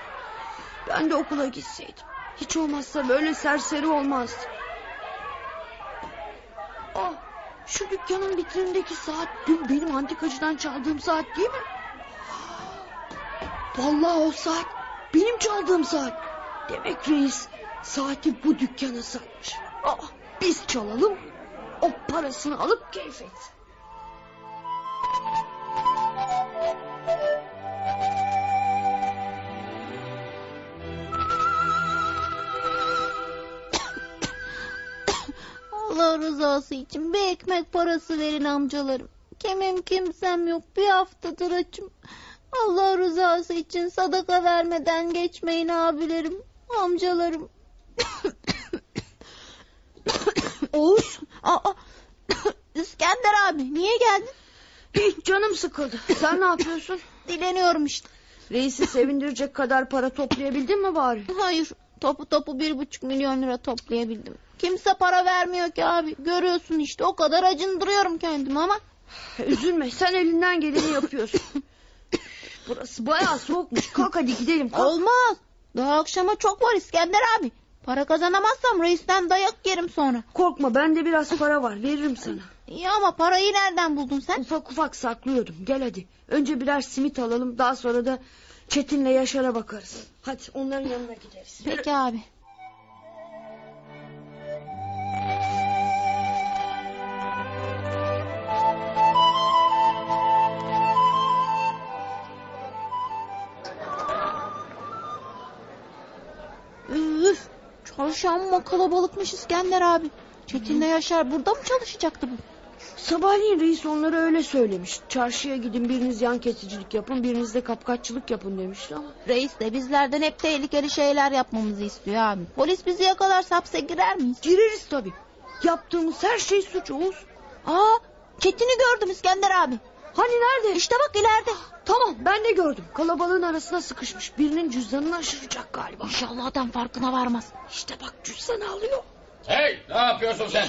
Ben de okula gitseydim. Hiç olmazsa böyle serseri olmazdı. Ah, şu dükkanın vitrinindeki saat dün benim antikacıdan çaldığım saat değil mi? Vallahi o saat benim çaldığım saat. Demek reis saati bu dükkana satmış. Ah, biz çalalım o parasını alıp keyif etsin. Allah rızası için bir ekmek parası verin amcalarım. Kimim kimsem yok bir haftadır açım. Allah rızası için sadaka vermeden geçmeyin abilerim, amcalarım. Oğuz Aa, İskender abi niye geldin? hiç canım sıkıldı. Sen ne yapıyorsun? Dileniyorum işte. Reisi sevindirecek kadar para toplayabildin mi bari? Hayır topu topu bir buçuk milyon lira toplayabildim. Kimse para vermiyor ki abi. Görüyorsun işte o kadar acındırıyorum kendimi ama. Üzülme sen elinden geleni yapıyorsun. Burası bayağı soğukmuş. Kalk hadi gidelim. Kalk. Olmaz. Daha akşama çok var İskender abi. Para kazanamazsam reisten dayak yerim sonra. Korkma bende biraz para var veririm sana. İyi ama parayı nereden buldun sen? Ufak ufak saklıyordum. Gel hadi. Önce birer simit alalım. Daha sonra da Çetin'le Yaşar'a bakarız. Hadi onların yanına gideriz. Peki abi. Üf, Çarşı amma kalabalıkmış İskender abi. Çetin'le Yaşar burada mı çalışacaktı bu? Sabahleyin reis onlara öyle söylemiş. Çarşıya gidin biriniz yan kesicilik yapın biriniz de kapkaççılık yapın demişti ama. Reis de bizlerden hep tehlikeli şeyler yapmamızı istiyor abi. Polis bizi yakalarsa hapse girer miyiz? Gireriz tabii. Yaptığımız her şey suç Oğuz. Aa Çetin'i gördüm İskender abi. Hani nerede? İşte bak ileride. Tamam ben de gördüm. Kalabalığın arasına sıkışmış. Birinin cüzdanını aşıracak galiba. İnşallah adam farkına varmaz. İşte bak cüzdanı alıyor. Hey ne yapıyorsun sen?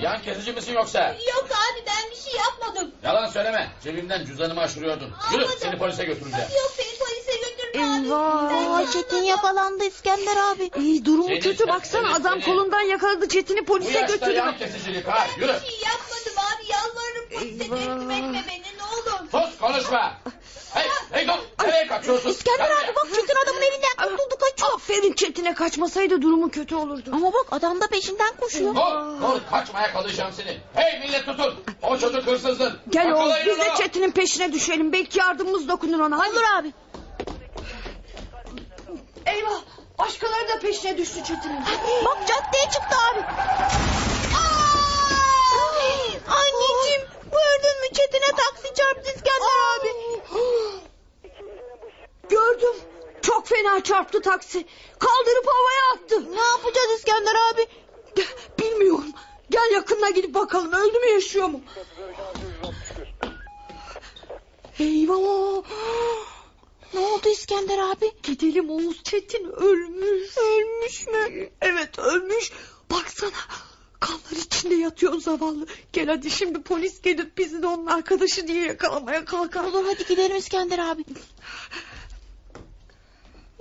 Yan kesici misin yoksa? Yok abi ben bir şey yapmadım. Yalan söyleme. Cebimden cüzdanımı aşırıyordun. Yürü Almadım. seni polise götüreceğim. Yok beni polise götürme Eyvah. Aa, Çetin yakalandı İskender abi. İyi durumu Seni, kötü seni, baksana seni, adam seni. kolundan yakaladı Çetin'i Bu polise yaşta götürdü. yan kesicilik ha. Yürü. şey yapmadım abi yalvarırım polise Eyvah. teslim etme beni ne olur. Sus konuşma. Hey hey dur. Nereye kaçıyorsun? İskender Gel abi bak Çetin adamın elinden kurtuldu kaçıyor. Aferin Çetin'e kaçmasaydı durumu kötü olurdu. Ama bak adam da peşinden koşuyor. Dur dur kaçmaya kalacağım seni. Hey millet tutun. O çocuk hırsızdır. Gel oğlum Yakalayın biz de onu. Çetin'in peşine düşelim. Belki yardımımız dokunur ona. Hadi. Olur abi. Eyvah. Başkaları da peşine düştü Çetin'in. Bak caddeye çıktı abi. Anneciğim gördün mü Çetin'e taksi çarptı İskender abi. Gördüm. Çok fena çarptı taksi. Kaldırıp havaya attı. Ne yapacağız İskender abi? Bilmiyorum. Gel yakınına gidip bakalım. Öldü mü yaşıyor mu? Eyvah. Ne oldu İskender abi? Gidelim Oğuz Çetin ölmüş. Ölmüş mü? Evet ölmüş. Baksana. Kanlar içinde yatıyor zavallı. Gel hadi şimdi polis gelip bizi de onun arkadaşı diye yakalamaya kalkar. Olur hadi gidelim İskender abi.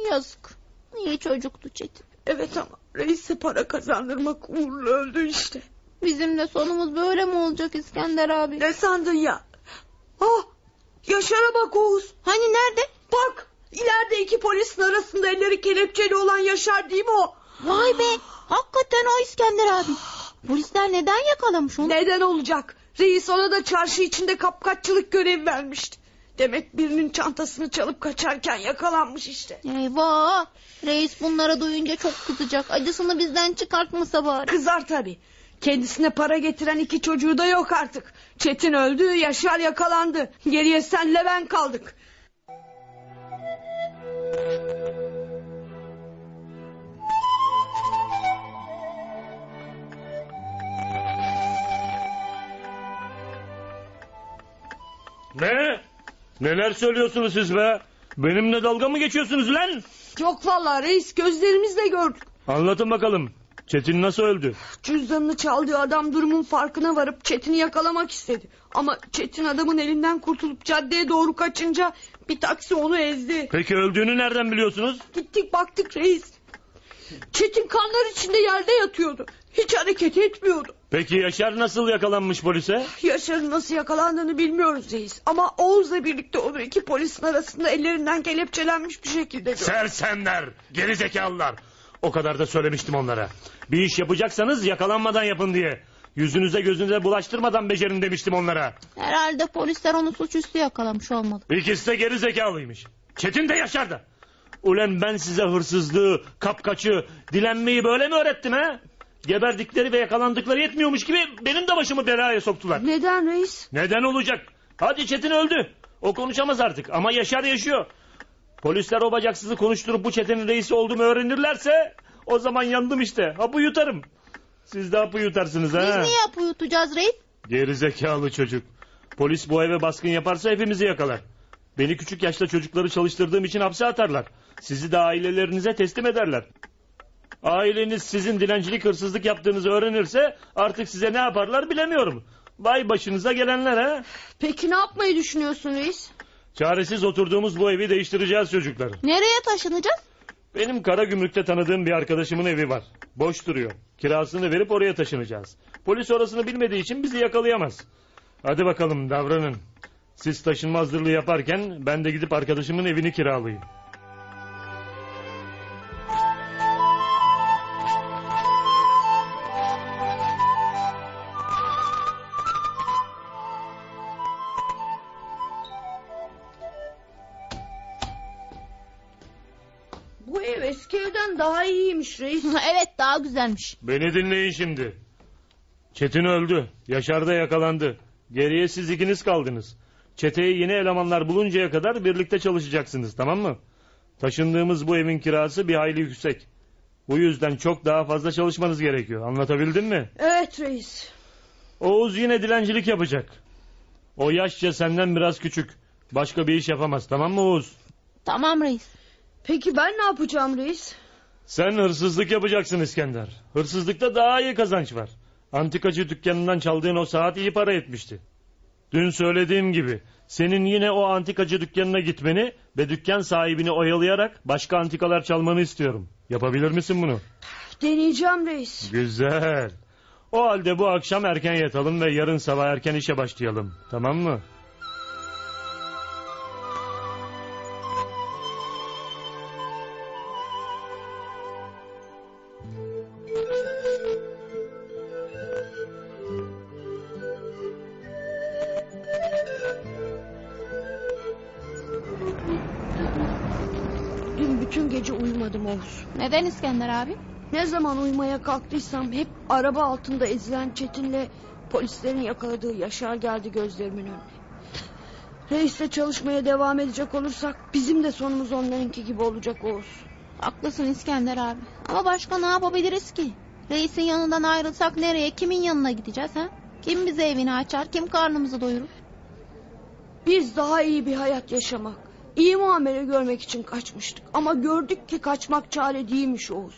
Yazık. Niye çocuktu Çetin? Evet ama reise para kazandırmak uğurlu öldü işte. Bizim de sonumuz böyle mi olacak İskender abi? Ne sandın ya? Ah Yaşar'a bak Oğuz. Hani nerede? Bak ileride iki polisin arasında elleri kelepçeli olan Yaşar değil mi o? Vay be. Hakikaten o İskender abi. Polisler neden yakalamış onu? Neden olacak? Reis ona da çarşı içinde kapkaççılık görevi vermişti. Demek birinin çantasını çalıp kaçarken yakalanmış işte. Eyvah. Reis bunlara duyunca çok kızacak. Acısını bizden çıkartmasa bari. Kızar tabii. Kendisine para getiren iki çocuğu da yok artık. Çetin öldü, Yaşar yakalandı. Geriye senle ben kaldık. Ne? Neler söylüyorsunuz siz be? Benimle dalga mı geçiyorsunuz lan? Yok vallahi reis gözlerimizle gördük. Anlatın bakalım. Çetin nasıl öldü? Cüzdanını çaldığı adam durumun farkına varıp Çetin'i yakalamak istedi. Ama Çetin adamın elinden kurtulup caddeye doğru kaçınca bir taksi onu ezdi. Peki öldüğünü nereden biliyorsunuz? Gittik baktık reis. Çetin kanlar içinde yerde yatıyordu. Hiç hareket etmiyordu. Peki Yaşar nasıl yakalanmış polise? Yaşar'ın nasıl yakalandığını bilmiyoruz reis. Ama Oğuz'la birlikte onu iki polisin arasında ellerinden kelepçelenmiş bir şekilde gördük. Sersemler, gerizekalılar. O kadar da söylemiştim onlara. Bir iş yapacaksanız yakalanmadan yapın diye. Yüzünüze gözünüze bulaştırmadan becerin demiştim onlara. Herhalde polisler onu suçüstü yakalamış olmalı. İkisi de geri zekalıymış. Çetin de Yaşar da. Ulan ben size hırsızlığı, kapkaçı, dilenmeyi böyle mi öğrettim ha? Geberdikleri ve yakalandıkları yetmiyormuş gibi benim de başımı belaya soktular. Neden reis? Neden olacak? Hadi Çetin öldü. O konuşamaz artık ama Yaşar yaşıyor. Polisler o bacaksızı konuşturup bu çetenin reisi olduğumu öğrenirlerse o zaman yandım işte. Hapı yutarım. Siz de hapı yutarsınız Biz ha. niye yapı yutacağız reis? Gerizekalı çocuk. Polis bu eve baskın yaparsa hepimizi yakalar. Beni küçük yaşta çocukları çalıştırdığım için hapse atarlar. Sizi de ailelerinize teslim ederler. Aileniz sizin dilencilik hırsızlık yaptığınızı öğrenirse artık size ne yaparlar bilemiyorum. Vay başınıza gelenler ha. Peki ne yapmayı düşünüyorsun reis? Çaresiz oturduğumuz bu evi değiştireceğiz çocuklar. Nereye taşınacağız? Benim kara gümrükte tanıdığım bir arkadaşımın evi var. Boş duruyor. Kirasını verip oraya taşınacağız. Polis orasını bilmediği için bizi yakalayamaz. Hadi bakalım davranın. Siz taşınma hazırlığı yaparken ben de gidip arkadaşımın evini kiralayayım. İyiymiş reis. evet daha güzelmiş. Beni dinleyin şimdi. Çetin öldü. Yaşar da yakalandı. Geriye siz ikiniz kaldınız. Çeteye yeni elemanlar buluncaya kadar birlikte çalışacaksınız tamam mı? Taşındığımız bu evin kirası bir hayli yüksek. Bu yüzden çok daha fazla çalışmanız gerekiyor. Anlatabildim mi? Evet reis. Oğuz yine dilencilik yapacak. O yaşça senden biraz küçük. Başka bir iş yapamaz tamam mı Oğuz? Tamam reis. Peki ben ne yapacağım reis? Sen hırsızlık yapacaksın İskender. Hırsızlıkta daha iyi kazanç var. Antikacı dükkanından çaldığın o saat iyi para etmişti. Dün söylediğim gibi senin yine o antikacı dükkanına gitmeni ve dükkan sahibini oyalayarak başka antikalar çalmanı istiyorum. Yapabilir misin bunu? Deneyeceğim reis. Güzel. O halde bu akşam erken yatalım ve yarın sabah erken işe başlayalım. Tamam mı? Bütün gece uyumadım Oğuz. Neden İskender abi? Ne zaman uyumaya kalktıysam hep araba altında ezilen Çetin'le polislerin yakaladığı Yaşar geldi gözlerimin önüne. Reisle çalışmaya devam edecek olursak bizim de sonumuz onlarınki gibi olacak Oğuz. Haklısın İskender abi. Ama başka ne yapabiliriz ki? Reisin yanından ayrılsak nereye, kimin yanına gideceğiz ha? Kim bize evini açar, kim karnımızı doyurur? Biz daha iyi bir hayat yaşamak, iyi muamele görmek için kaçmıştık. Ama gördük ki kaçmak çare değilmiş Oğuz.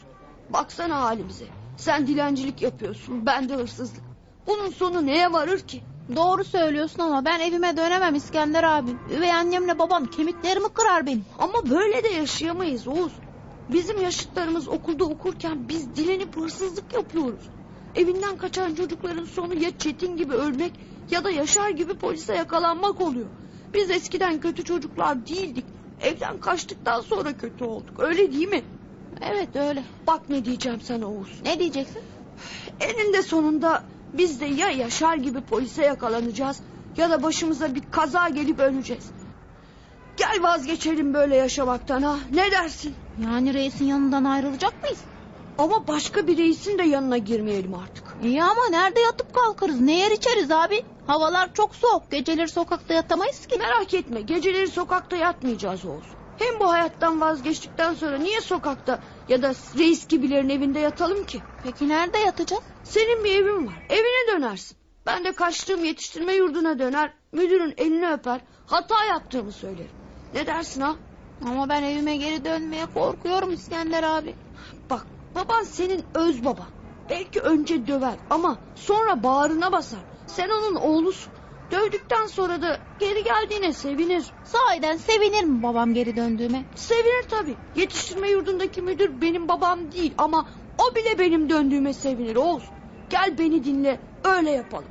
Baksana halimize. Sen dilencilik yapıyorsun, ben de hırsızlık. Bunun sonu neye varır ki? Doğru söylüyorsun ama ben evime dönemem İskender abi. Üvey annemle babam kemiklerimi kırar benim. Ama böyle de yaşayamayız Oğuz. Bizim yaşıtlarımız okulda okurken biz dilenip hırsızlık yapıyoruz. Evinden kaçan çocukların sonu ya Çetin gibi ölmek ya da Yaşar gibi polise yakalanmak oluyor. Biz eskiden kötü çocuklar değildik. Evden kaçtıktan sonra kötü olduk. Öyle değil mi? Evet öyle. Bak ne diyeceğim sana Oğuz. Ne diyeceksin? Eninde sonunda biz de ya Yaşar gibi polise yakalanacağız ya da başımıza bir kaza gelip öleceğiz. Gel vazgeçelim böyle yaşamaktan ha. Ne dersin? Yani reisin yanından ayrılacak mıyız? Ama başka bir reisin de yanına girmeyelim artık. İyi ama nerede yatıp kalkarız? Ne yer içeriz abi? Havalar çok soğuk. Geceleri sokakta yatamayız ki. Merak etme geceleri sokakta yatmayacağız Oğuz. Hem bu hayattan vazgeçtikten sonra niye sokakta ya da reis gibilerin evinde yatalım ki? Peki nerede yatacağız? Senin bir evin var evine dönersin. Ben de kaçtığım yetiştirme yurduna döner müdürün elini öper hata yaptığımı söylerim. Ne dersin ha? Ama ben evime geri dönmeye korkuyorum İskender abi. Bak baban senin öz baban. Belki önce döver ama sonra bağrına basar. Sen onun oğlusun. Dövdükten sonra da geri geldiğine sevinir. Sahiden sevinir mi babam geri döndüğüme? Sevinir tabii. Yetiştirme yurdundaki müdür benim babam değil ama o bile benim döndüğüme sevinir Oğuz. Gel beni dinle öyle yapalım.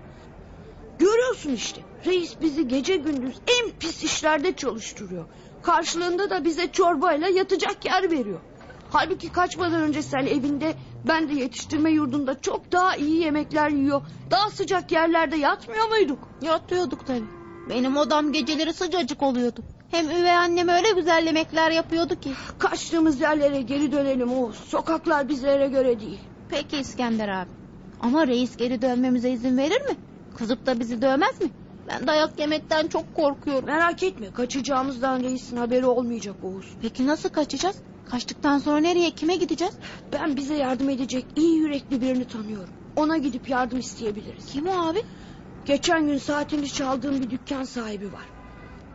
Görüyorsun işte reis bizi gece gündüz en pis işlerde çalıştırıyor. Karşılığında da bize çorbayla yatacak yer veriyor. Halbuki kaçmadan önce sen evinde ben de yetiştirme yurdunda çok daha iyi yemekler yiyor. Daha sıcak yerlerde yatmıyor muyduk? Yatıyorduk tabii. Benim odam geceleri sıcacık oluyordu. Hem üvey annem öyle güzel yemekler yapıyordu ki. Kaçtığımız yerlere geri dönelim Oğuz. Sokaklar bizlere göre değil. Peki İskender abi. Ama reis geri dönmemize izin verir mi? Kızıp da bizi dövmez mi? Ben dayak yemekten çok korkuyorum. Merak etme kaçacağımızdan reisin haberi olmayacak Oğuz. Peki nasıl kaçacağız? Kaçtıktan sonra nereye kime gideceğiz? Ben bize yardım edecek iyi yürekli birini tanıyorum. Ona gidip yardım isteyebiliriz. Kim o abi? Geçen gün saatini çaldığım bir dükkan sahibi var.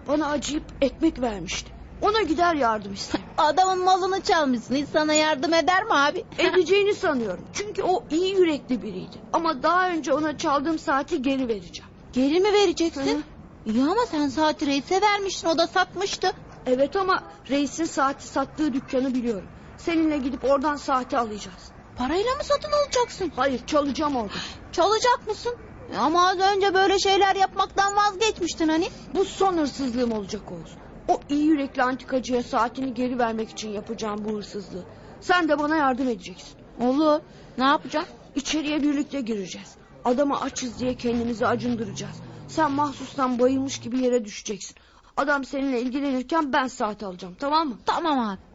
Bana acıyıp ekmek vermişti. Ona gider yardım isterim. Adamın malını çalmışsın. Hiç sana yardım eder mi abi? Edeceğini sanıyorum. Çünkü o iyi yürekli biriydi. Ama daha önce ona çaldığım saati geri vereceğim. Geri mi vereceksin? İyi ama sen saati reise vermiştin. O da satmıştı. Evet ama reisin saati sattığı dükkanı biliyorum. Seninle gidip oradan saati alacağız. Parayla mı satın alacaksın? Hayır çalacağım orada. Çalacak mısın? Ama az önce böyle şeyler yapmaktan vazgeçmiştin hani. Bu son hırsızlığım olacak Oğuz. O iyi yürekli antikacıya saatini geri vermek için yapacağım bu hırsızlığı. Sen de bana yardım edeceksin. Olur. Ne yapacağım? İçeriye birlikte gireceğiz. Adamı açız diye kendimizi acındıracağız. Sen mahsustan bayılmış gibi yere düşeceksin. Adam seninle ilgilenirken ben saat alacağım tamam mı? Tamam abi.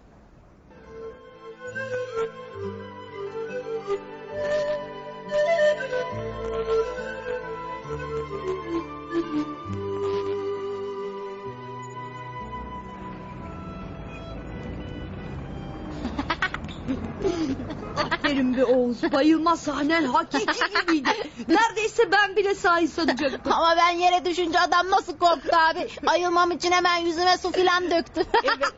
Be Oğuz. Bayılma sahnen hakiki gibiydi. Neredeyse ben bile sahi sanacaktım. Ama ben yere düşünce adam nasıl korktu abi. Ayılmam için hemen yüzüme su filan döktü. Evet.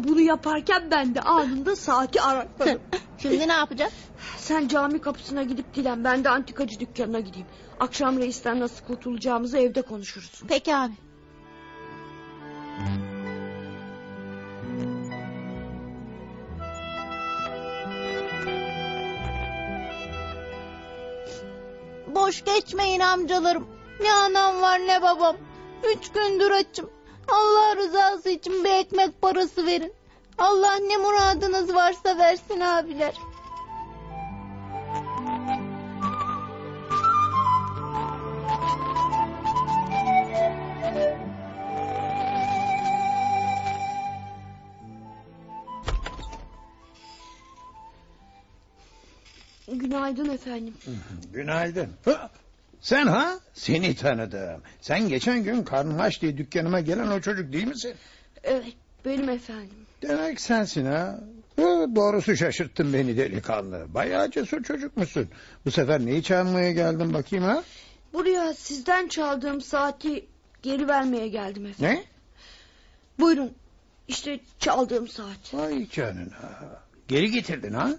O bunu yaparken ben de anında saati arakladım. Şimdi ne yapacağız? Sen cami kapısına gidip dilen ben de antikacı dükkanına gideyim. Akşam reisten nasıl kurtulacağımızı evde konuşuruz. Peki abi. Boş geçmeyin amcalarım. Ne anam var ne babam. Üç gündür açım. Allah rızası için bir ekmek parası verin. Allah ne muradınız varsa versin abiler. Günaydın efendim. Günaydın. Hı, Sen ha? Seni tanıdım. Sen geçen gün karnın aç diye dükkanıma gelen o çocuk değil misin? Evet benim efendim. Demek sensin ha. Hı, doğrusu şaşırttın beni delikanlı. Bayağı cesur çocukmuşsun. Bu sefer neyi çalmaya geldin bakayım ha? Buraya sizden çaldığım saati geri vermeye geldim efendim. Ne? Buyurun. İşte çaldığım saat. Vay canına. Geri getirdin ha?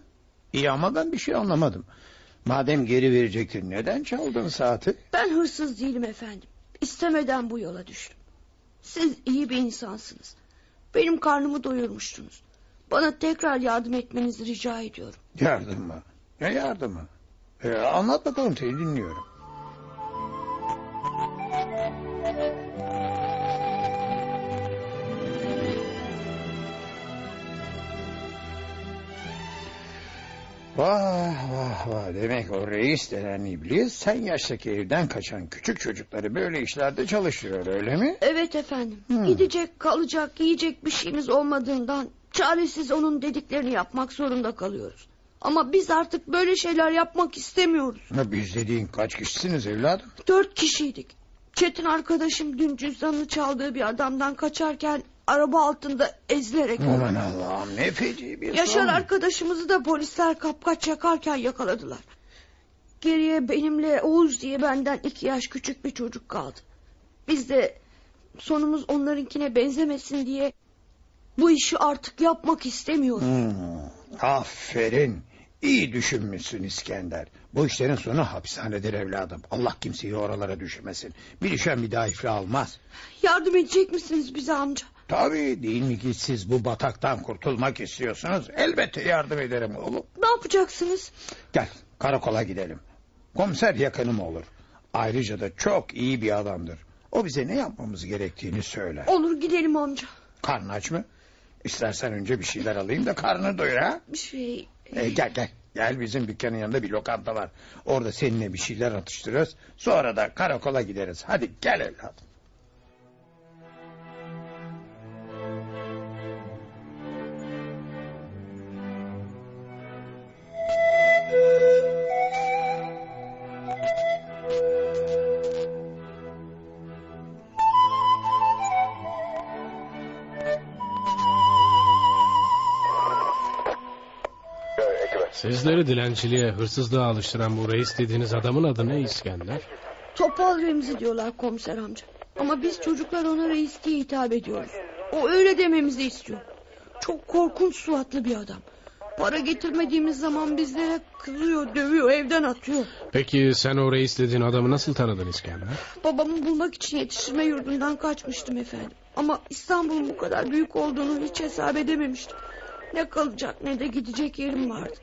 İyi ama ben bir şey anlamadım. Madem geri verecektin neden çaldın saati? Ben hırsız değilim efendim. İstemeden bu yola düştüm. Siz iyi bir insansınız. Benim karnımı doyurmuştunuz. Bana tekrar yardım etmenizi rica ediyorum. Yardım mı? Ne yardımı? Ee, anlat bakalım seni dinliyorum. Vah vah vah demek o reis denen iblis sen yaştaki evden kaçan küçük çocukları böyle işlerde çalıştırıyor öyle mi? Evet efendim. Hmm. Gidecek, kalacak, yiyecek bir şeyimiz olmadığından çaresiz onun dediklerini yapmak zorunda kalıyoruz. Ama biz artık böyle şeyler yapmak istemiyoruz. Ha, Biz dediğin kaç kişisiniz evladım? Dört kişiydik. Çetin arkadaşım dün cüzdanını çaldığı bir adamdan kaçarken araba altında ezilerek. Aman Allah'ım ne feci bir Yaşar son. arkadaşımızı da polisler kapkaç yakarken yakaladılar. Geriye benimle Oğuz diye benden iki yaş küçük bir çocuk kaldı. Biz de sonumuz onlarınkine benzemesin diye bu işi artık yapmak istemiyoruz. Hmm, aferin. İyi düşünmüşsün İskender. Bu işlerin sonu hapishanedir evladım. Allah kimseyi oralara düşürmesin. Bir düşen bir daha iflah almaz. Yardım edecek misiniz bize amca? Tabii değil mi ki siz bu bataktan kurtulmak istiyorsunuz? Elbette yardım ederim oğlum. Ne yapacaksınız? Gel karakola gidelim. Komiser yakınım olur. Ayrıca da çok iyi bir adamdır. O bize ne yapmamız gerektiğini söyler. Olur gidelim amca. Karnın aç mı? İstersen önce bir şeyler alayım da karnını doyur ha. Bir şey... E, gel gel. Gel bizim dükkanın yanında bir lokanta var. Orada seninle bir şeyler atıştırıyoruz. Sonra da karakola gideriz. Hadi gel evladım. Sizleri dilenciliğe, hırsızlığa alıştıran bu reis dediğiniz adamın adı ne İskender? Topal Remzi diyorlar komiser amca. Ama biz çocuklar ona reis diye hitap ediyoruz. O öyle dememizi istiyor. Çok korkunç suratlı bir adam. Para getirmediğimiz zaman bizlere kızıyor, dövüyor, evden atıyor. Peki sen o reis dediğin adamı nasıl tanıdın İskender? Babamı bulmak için yetiştirme yurdundan kaçmıştım efendim. Ama İstanbul'un bu kadar büyük olduğunu hiç hesap edememiştim. Ne kalacak ne de gidecek yerim vardı.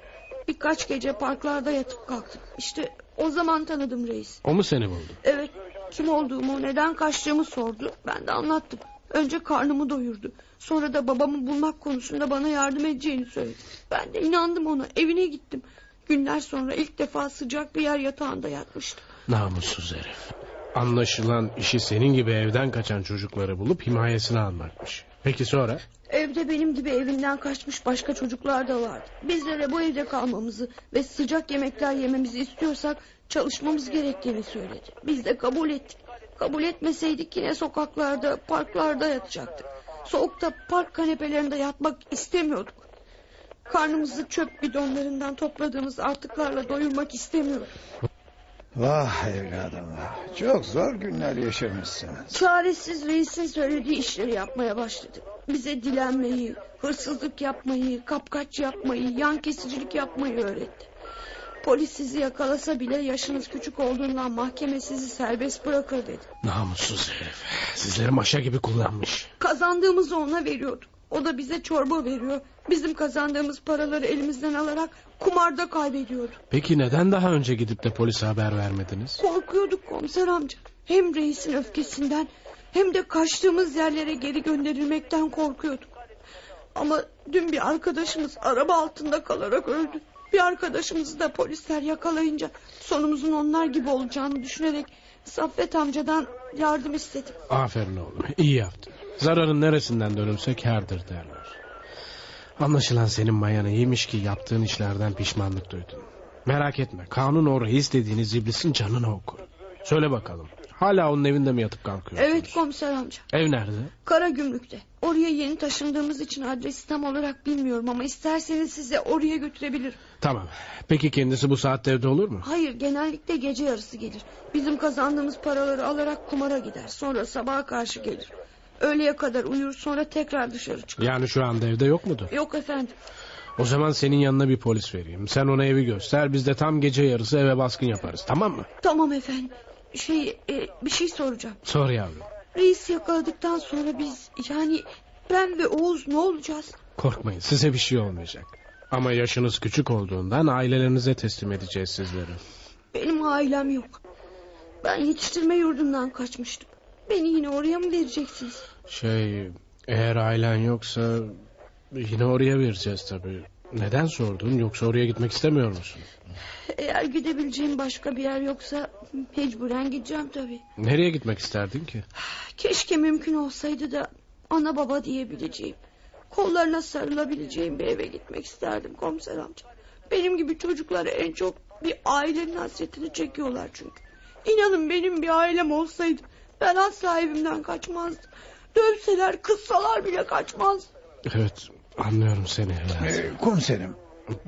Birkaç gece parklarda yatıp kalktım. İşte o zaman tanıdım reis. O mu seni buldu? Evet kim olduğumu neden kaçtığımı sordu. Ben de anlattım. Önce karnımı doyurdu. Sonra da babamı bulmak konusunda bana yardım edeceğini söyledi. Ben de inandım ona evine gittim. Günler sonra ilk defa sıcak bir yer yatağında yatmıştım. Namussuz herif. Anlaşılan işi senin gibi evden kaçan çocukları bulup himayesine almakmış. Peki sonra? Evde benim gibi evinden kaçmış başka çocuklar da vardı. Bizlere bu evde kalmamızı ve sıcak yemekler yememizi istiyorsak Çalışmamız gerektiğini söyledi. Biz de kabul ettik. Kabul etmeseydik yine sokaklarda, parklarda yatacaktık. Soğukta park kanepelerinde yatmak istemiyorduk. Karnımızı çöp bidonlarından topladığımız artıklarla doyurmak istemiyorduk. Vah evladım vah. Çok zor günler yaşamışsınız. Çaresiz reisin söylediği işleri yapmaya başladık. Bize dilenmeyi, hırsızlık yapmayı, kapkaç yapmayı, yan kesicilik yapmayı öğretti. Polis sizi yakalasa bile yaşınız küçük olduğundan mahkeme sizi serbest bırakır dedi. Namussuz herif. Sizleri maşa gibi kullanmış. Kazandığımızı ona veriyorduk. O da bize çorba veriyor. Bizim kazandığımız paraları elimizden alarak kumarda kaybediyordu. Peki neden daha önce gidip de polise haber vermediniz? Korkuyorduk komiser amca. Hem reisin öfkesinden hem de kaçtığımız yerlere geri gönderilmekten korkuyorduk. Ama dün bir arkadaşımız araba altında kalarak öldü. Bir arkadaşımızı da polisler yakalayınca sonumuzun onlar gibi olacağını düşünerek Saffet amcadan yardım istedim. Aferin oğlum. iyi yaptın. Zararın neresinden dönülse kârdır derler. Anlaşılan senin mayanı iyiymiş ki yaptığın işlerden pişmanlık duydun. Merak etme. Kanun o reis dediğiniz iblisin canını okur. Söyle bakalım. Hala onun evinde mi yatıp kalkıyorsunuz? Evet komiser amca. Ev nerede? Kara gümrükte. Oraya yeni taşındığımız için adresi tam olarak bilmiyorum ama isterseniz size oraya götürebilirim. Tamam. Peki kendisi bu saatte evde olur mu? Hayır genellikle gece yarısı gelir. Bizim kazandığımız paraları alarak kumara gider. Sonra sabaha karşı gelir. Öğleye kadar uyur sonra tekrar dışarı çıkar. Yani şu anda evde yok mudur? Yok efendim. O zaman senin yanına bir polis vereyim. Sen ona evi göster. Biz de tam gece yarısı eve baskın yaparız. Tamam mı? Tamam efendim. Şey e, bir şey soracağım. Sor yavrum. Reis yakaladıktan sonra biz yani ben ve Oğuz ne olacağız? Korkmayın size bir şey olmayacak. Ama yaşınız küçük olduğundan ailelerinize teslim edeceğiz sizleri. Benim ailem yok. Ben yetiştirme yurdundan kaçmıştım. Beni yine oraya mı vereceksiniz? Şey eğer ailen yoksa yine oraya vereceğiz tabii. Neden sordun yoksa oraya gitmek istemiyor musun? Eğer gidebileceğim başka bir yer yoksa mecburen gideceğim tabii. Nereye gitmek isterdin ki? Keşke mümkün olsaydı da ana baba diyebileceğim. Kollarına sarılabileceğim bir eve gitmek isterdim komiser amca. Benim gibi çocukları en çok bir ailenin hasretini çekiyorlar çünkü. İnanın benim bir ailem olsaydı ben asla evimden kaçmazdım. Dövseler kıssalar bile kaçmaz. Evet anlıyorum seni. Ee, komiserim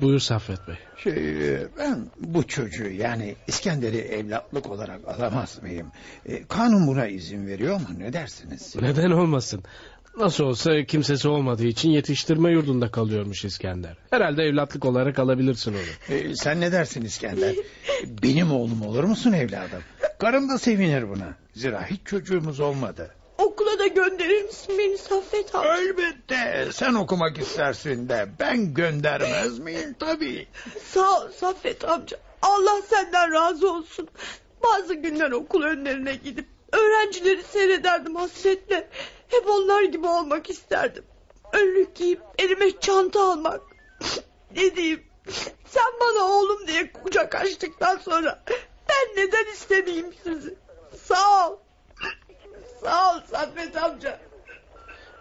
Buyur Saffet Bey. şey e, ben bu çocuğu yani İskender'i evlatlık olarak alamaz mıyım? E, kanun buna izin veriyor mu ne dersiniz? Neden olmasın? Nasıl olsa kimsesi olmadığı için yetiştirme yurdunda kalıyormuş İskender. Herhalde evlatlık olarak alabilirsin onu. E, sen ne dersin İskender? Benim oğlum olur musun evladım? Karım da sevinir buna. Zira hiç çocuğumuz olmadı. Okula da gönderir misin beni Saffet amca? Elbette sen okumak istersin de ben göndermez miyim tabii. Sağ ol Saffet amca. Allah senden razı olsun. Bazı günler okul önlerine gidip öğrencileri seyrederdim hasretle. Hep onlar gibi olmak isterdim. Önlük giyip elime çanta almak. ne diyeyim? Sen bana oğlum diye kucak açtıktan sonra ben neden istemeyeyim sizi? Sağ ol. Sağ ol Saffet amca.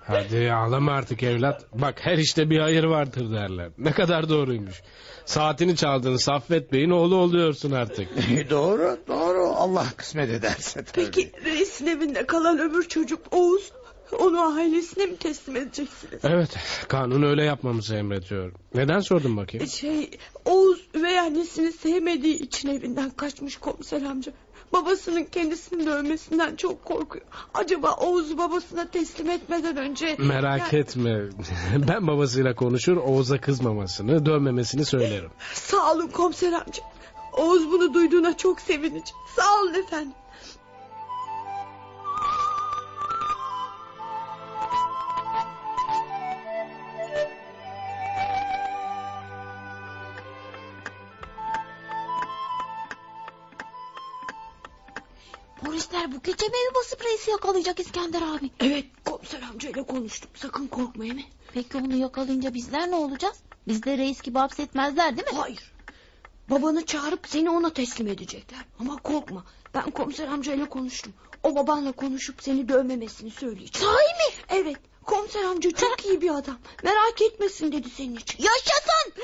Hadi ağlama artık evlat. Bak her işte bir hayır vardır derler. Ne kadar doğruymuş. Saatini çaldığın Saffet Bey'in oğlu oluyorsun artık. doğru doğru Allah kısmet ederse tabii. Peki reisin evinde kalan öbür çocuk Oğuz onu ailesine mi teslim edeceksiniz? Evet kanun öyle yapmamızı emrediyor. Neden sordun bakayım? Şey Oğuz annesini sevmediği için evinden kaçmış komiser amca. Babasının kendisini dövmesinden çok korkuyor. Acaba Oğuz'u babasına teslim etmeden önce... Merak Yani- etme. Ben babasıyla konuşur Oğuz'a kızmamasını, dövmemesini söylerim. Sağ olun komiser amca. Oğuz bunu duyduğuna çok sevinecek. Sağ olun efendim. Gece basıp reisi yakalayacak İskender abi? Evet komiser amcayla konuştum. Sakın korkma mi? Peki onu yakalayınca bizler ne olacağız? Biz de reis gibi hapsetmezler değil mi? Hayır. Babanı çağırıp seni ona teslim edecekler. Ama korkma. Ben komiser amcayla konuştum. O babanla konuşup seni dövmemesini söyleyecek. Sahi mi? Evet. Komiser amca çok iyi bir adam. Merak etmesin dedi senin için. Yaşasın!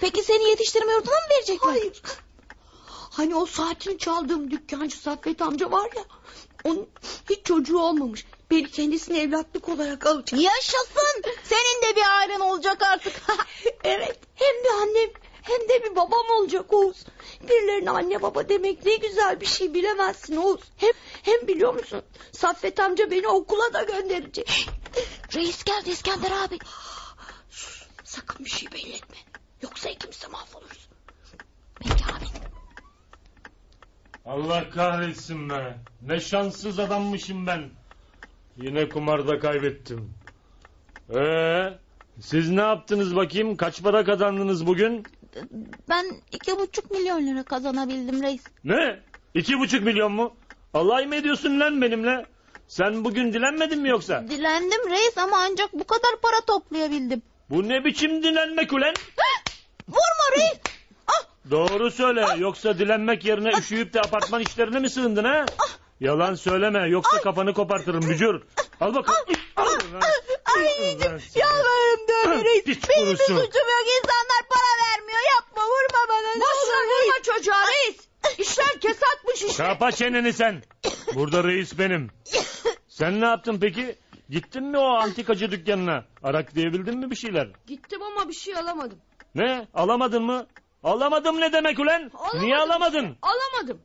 Peki seni yetiştirme yurduna mı verecekler? Hayır. Hani o saatini çaldığım dükkancı Saffet amca var ya. Onun hiç çocuğu olmamış. Beni kendisine evlatlık olarak alacak. Yaşasın. Senin de bir ailen olacak artık. Evet hem bir annem hem de bir babam olacak Oğuz. Birilerine anne baba demek ne güzel bir şey bilemezsin Oğuz. Hem, hem biliyor musun Saffet amca beni okula da gönderecek. Reis geldi İskender abi. Sus sakın bir şey belli etme. Yoksa ikimiz de mahvoluruz. Peki abi. Allah kahretsin be. Ne şanssız adammışım ben. Yine kumarda kaybettim. Ee, siz ne yaptınız bakayım? Kaç para kazandınız bugün? Ben iki buçuk milyon lira kazanabildim reis. Ne? İki buçuk milyon mu? Alay mı ediyorsun lan benimle? Sen bugün dilenmedin mi yoksa? Dilendim reis ama ancak bu kadar para toplayabildim. Bu ne biçim dilenmek ulen? Vurma reis. Doğru söyle yoksa dilenmek yerine üşüyüp de apartman işlerine mi sığındın ha? Yalan söyleme yoksa kafanı kopartırım bücür. Al bakalım. Al. anneciğim yalvarırım dövme reis. Piç Benim bir kurusu. suçum yok. İnsanlar para vermiyor. Yapma vurma bana. ne Boşver olur reis. vurma çocuğa reis. İşler kesatmış işte. Kapa çeneni sen. Burada reis benim. Sen ne yaptın peki? Gittin mi o antikacı dükkanına? Arak diyebildin mi bir şeyler? Gittim ama bir şey alamadım. Ne? Alamadın mı? Alamadım ne demek ulan? Alamadım Niye alamadın? Alamadım.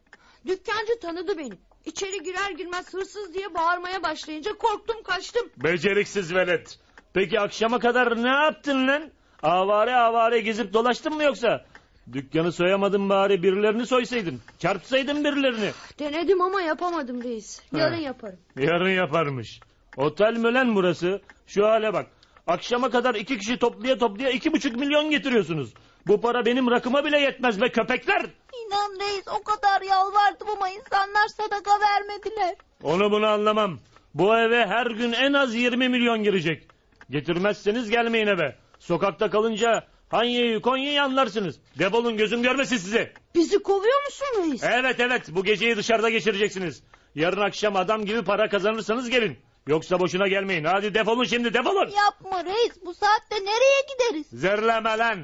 Dükkancı tanıdı beni. İçeri girer girmez hırsız diye bağırmaya başlayınca korktum kaçtım. Beceriksiz velet. Peki akşama kadar ne yaptın lan? Avare avare gezip dolaştın mı yoksa? Dükkanı soyamadın bari birilerini soysaydın. Çarpsaydın birilerini. Denedim ama yapamadım reis. Yarın Ha. yaparım. Yarın yaparmış. Otel mi lan burası? Şu hale bak. Akşama kadar iki kişi toplaya toplaya iki buçuk milyon getiriyorsunuz. Bu para benim rakıma bile yetmez be köpekler. İnan reis o kadar yalvardım ama insanlar sadaka vermediler. Onu bunu anlamam. Bu eve her gün en az 20 milyon girecek. Getirmezseniz gelmeyin eve. Sokakta kalınca Hanya'yı Konya'yı anlarsınız. Defolun gözüm görmesin sizi. Bizi kovuyor musun reis? Evet evet bu geceyi dışarıda geçireceksiniz. Yarın akşam adam gibi para kazanırsanız gelin. Yoksa boşuna gelmeyin. Hadi defolun şimdi defolun. Yapma reis bu saatte nereye gideriz? Zerleme lan.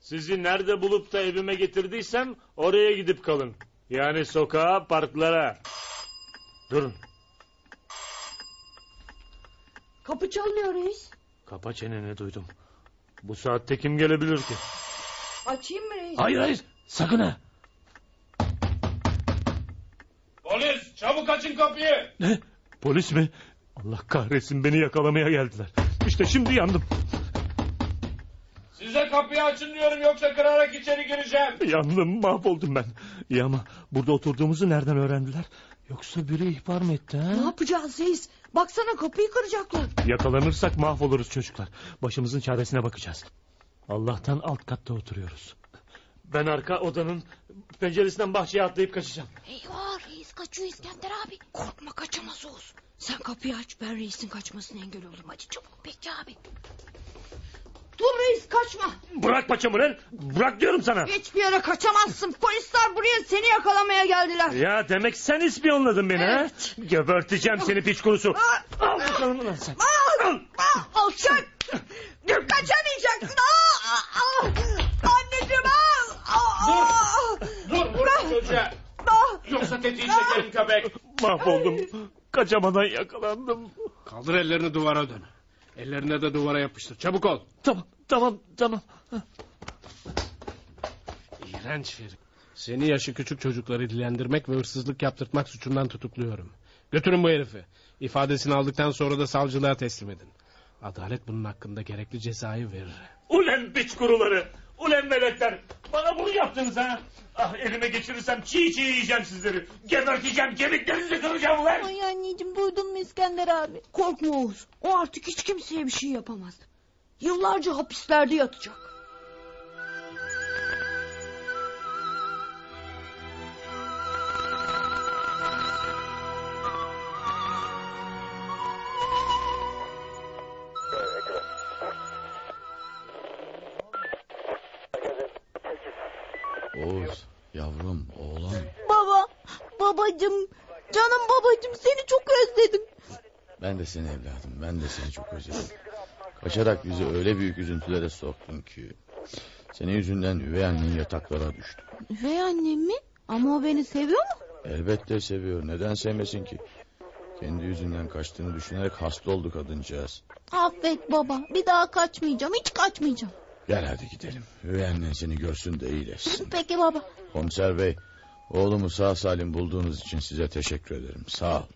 Sizi nerede bulup da evime getirdiysem oraya gidip kalın. Yani sokağa, parklara. Durun. Kapı çalıyor reis. Kapa çeneni duydum. Bu saatte kim gelebilir ki? Açayım mı reis? Hayır hayır sakın ha. Polis çabuk açın kapıyı. Ne? Polis mi? Allah kahretsin beni yakalamaya geldiler. İşte şimdi yandım. Kapıyı açın diyorum yoksa kırarak içeri gireceğim. Yandım mahvoldum ben. İyi ama burada oturduğumuzu nereden öğrendiler? Yoksa biri ihbar mı etti ha? Ne yapacağız reis? Baksana kapıyı kıracaklar. Yakalanırsak mahvoluruz çocuklar. Başımızın çaresine bakacağız. Allah'tan alt katta oturuyoruz. Ben arka odanın penceresinden bahçeye atlayıp kaçacağım. Eyvah reis kaçıyor İskender abi. Korkma kaçamaz Oğuz. Sen kapıyı aç ben reisin kaçmasına engel olurum. Hadi çabuk. Peki abi. Dur reis kaçma. Bırak paçamı lan. Bırak diyorum sana. Hiçbir yere kaçamazsın. Polisler buraya seni yakalamaya geldiler. Ya demek sen ispiyonladın beni ha? Geberteceğim seni piç kurusu. Al bakalım lan sen. Al. Alçak. Kaçamayacaksın. Aa, aa, aa. Anneciğim aa, aa, aa. Dur vurma çocuğa. Aa. Yoksa tetiği çekerim köpek. Mahvoldum. Kaçamadan yakalandım. Kaldır ellerini duvara dön. Ellerini de duvara yapıştır. Çabuk ol. Tamam tamam tamam. İğrenç herif. Seni yaşı küçük çocukları dilendirmek ve hırsızlık yaptırtmak suçundan tutukluyorum. Götürün bu herifi. İfadesini aldıktan sonra da savcılığa teslim edin. Adalet bunun hakkında gerekli cezayı verir. Ulen piç kuruları. Ulen veletler. Bana bunu yaptınız ha. Ah elime geçirirsem çiğ çiğ yiyeceğim sizleri. Geberteceğim kemiklerinizi kıracağım ulan. Ay anneciğim duydun mu İskender abi? Korkma Oğuz. O artık hiç kimseye bir şey yapamaz. Yıllarca hapislerde yatacak. Babacım, canım babacım seni çok özledim. Ben de seni evladım, ben de seni çok özledim. Kaçarak bizi öyle büyük üzüntülere soktun ki... ...senin yüzünden üvey annen yataklara düştü. Üvey annem mi? Ama o beni seviyor mu? Elbette seviyor. Neden sevmesin ki? Kendi yüzünden kaçtığını düşünerek hasta oldu kadıncağız. Affet baba. Bir daha kaçmayacağım. Hiç kaçmayacağım. Gel hadi gidelim. Üvey annen seni görsün de iyileşsin. Peki baba. Komiser bey, oğlumu sağ salim bulduğunuz için size teşekkür ederim. Sağ ol.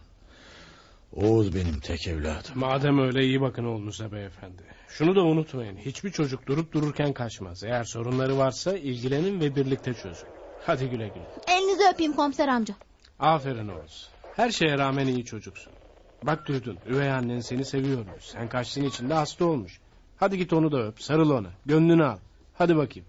Oğuz benim tek evladım. Madem öyle iyi bakın oğlunuza beyefendi. Şunu da unutmayın. Hiçbir çocuk durup dururken kaçmaz. Eğer sorunları varsa ilgilenin ve birlikte çözün. Hadi güle güle. Elinizi öpeyim komiser amca. Aferin Oğuz. Her şeye rağmen iyi çocuksun. Bak duydun. Üvey annen seni seviyormuş. Sen kaçtığın için de hasta olmuş. Hadi git onu da öp. Sarıl ona. Gönlünü al. Hadi bakayım.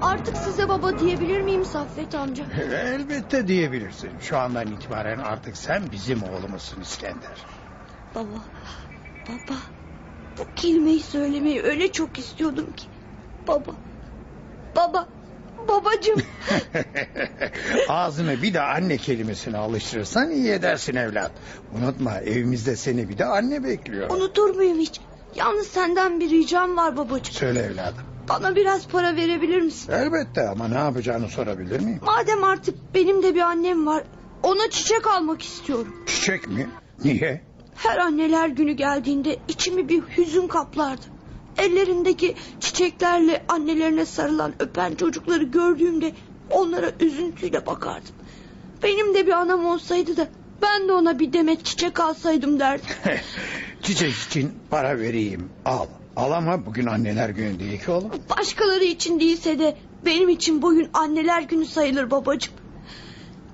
Artık size baba diyebilir miyim Saffet amca? Elbette diyebilirsin. Şu andan itibaren artık sen bizim oğlumuzsun İskender. Baba, baba. Bu kelimeyi söylemeyi öyle çok istiyordum ki. Baba, baba, babacığım. Ağzını bir de anne kelimesine alıştırırsan iyi edersin evlat. Unutma evimizde seni bir de anne bekliyor. Unutur muyum hiç? Yalnız senden bir ricam var babacığım. Söyle evladım. Bana biraz para verebilir misin? Elbette ama ne yapacağını sorabilir miyim? Madem artık benim de bir annem var. Ona çiçek almak istiyorum. Çiçek mi? Niye? Her anneler günü geldiğinde içimi bir hüzün kaplardı. Ellerindeki çiçeklerle annelerine sarılan öpen çocukları gördüğümde onlara üzüntüyle bakardım. Benim de bir anam olsaydı da ben de ona bir demet çiçek alsaydım derdim. Çiçek için para vereyim. Al. Al ama bugün anneler günü değil ki oğlum. Başkaları için değilse de benim için bugün anneler günü sayılır babacığım.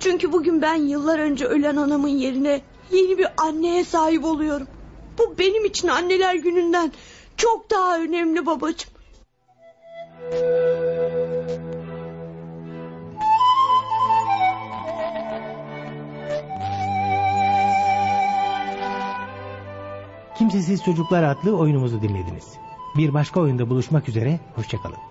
Çünkü bugün ben yıllar önce ölen anamın yerine yeni bir anneye sahip oluyorum. Bu benim için anneler gününden çok daha önemli babacığım. Kimsesiz Çocuklar adlı oyunumuzu dinlediniz. Bir başka oyunda buluşmak üzere, hoşçakalın.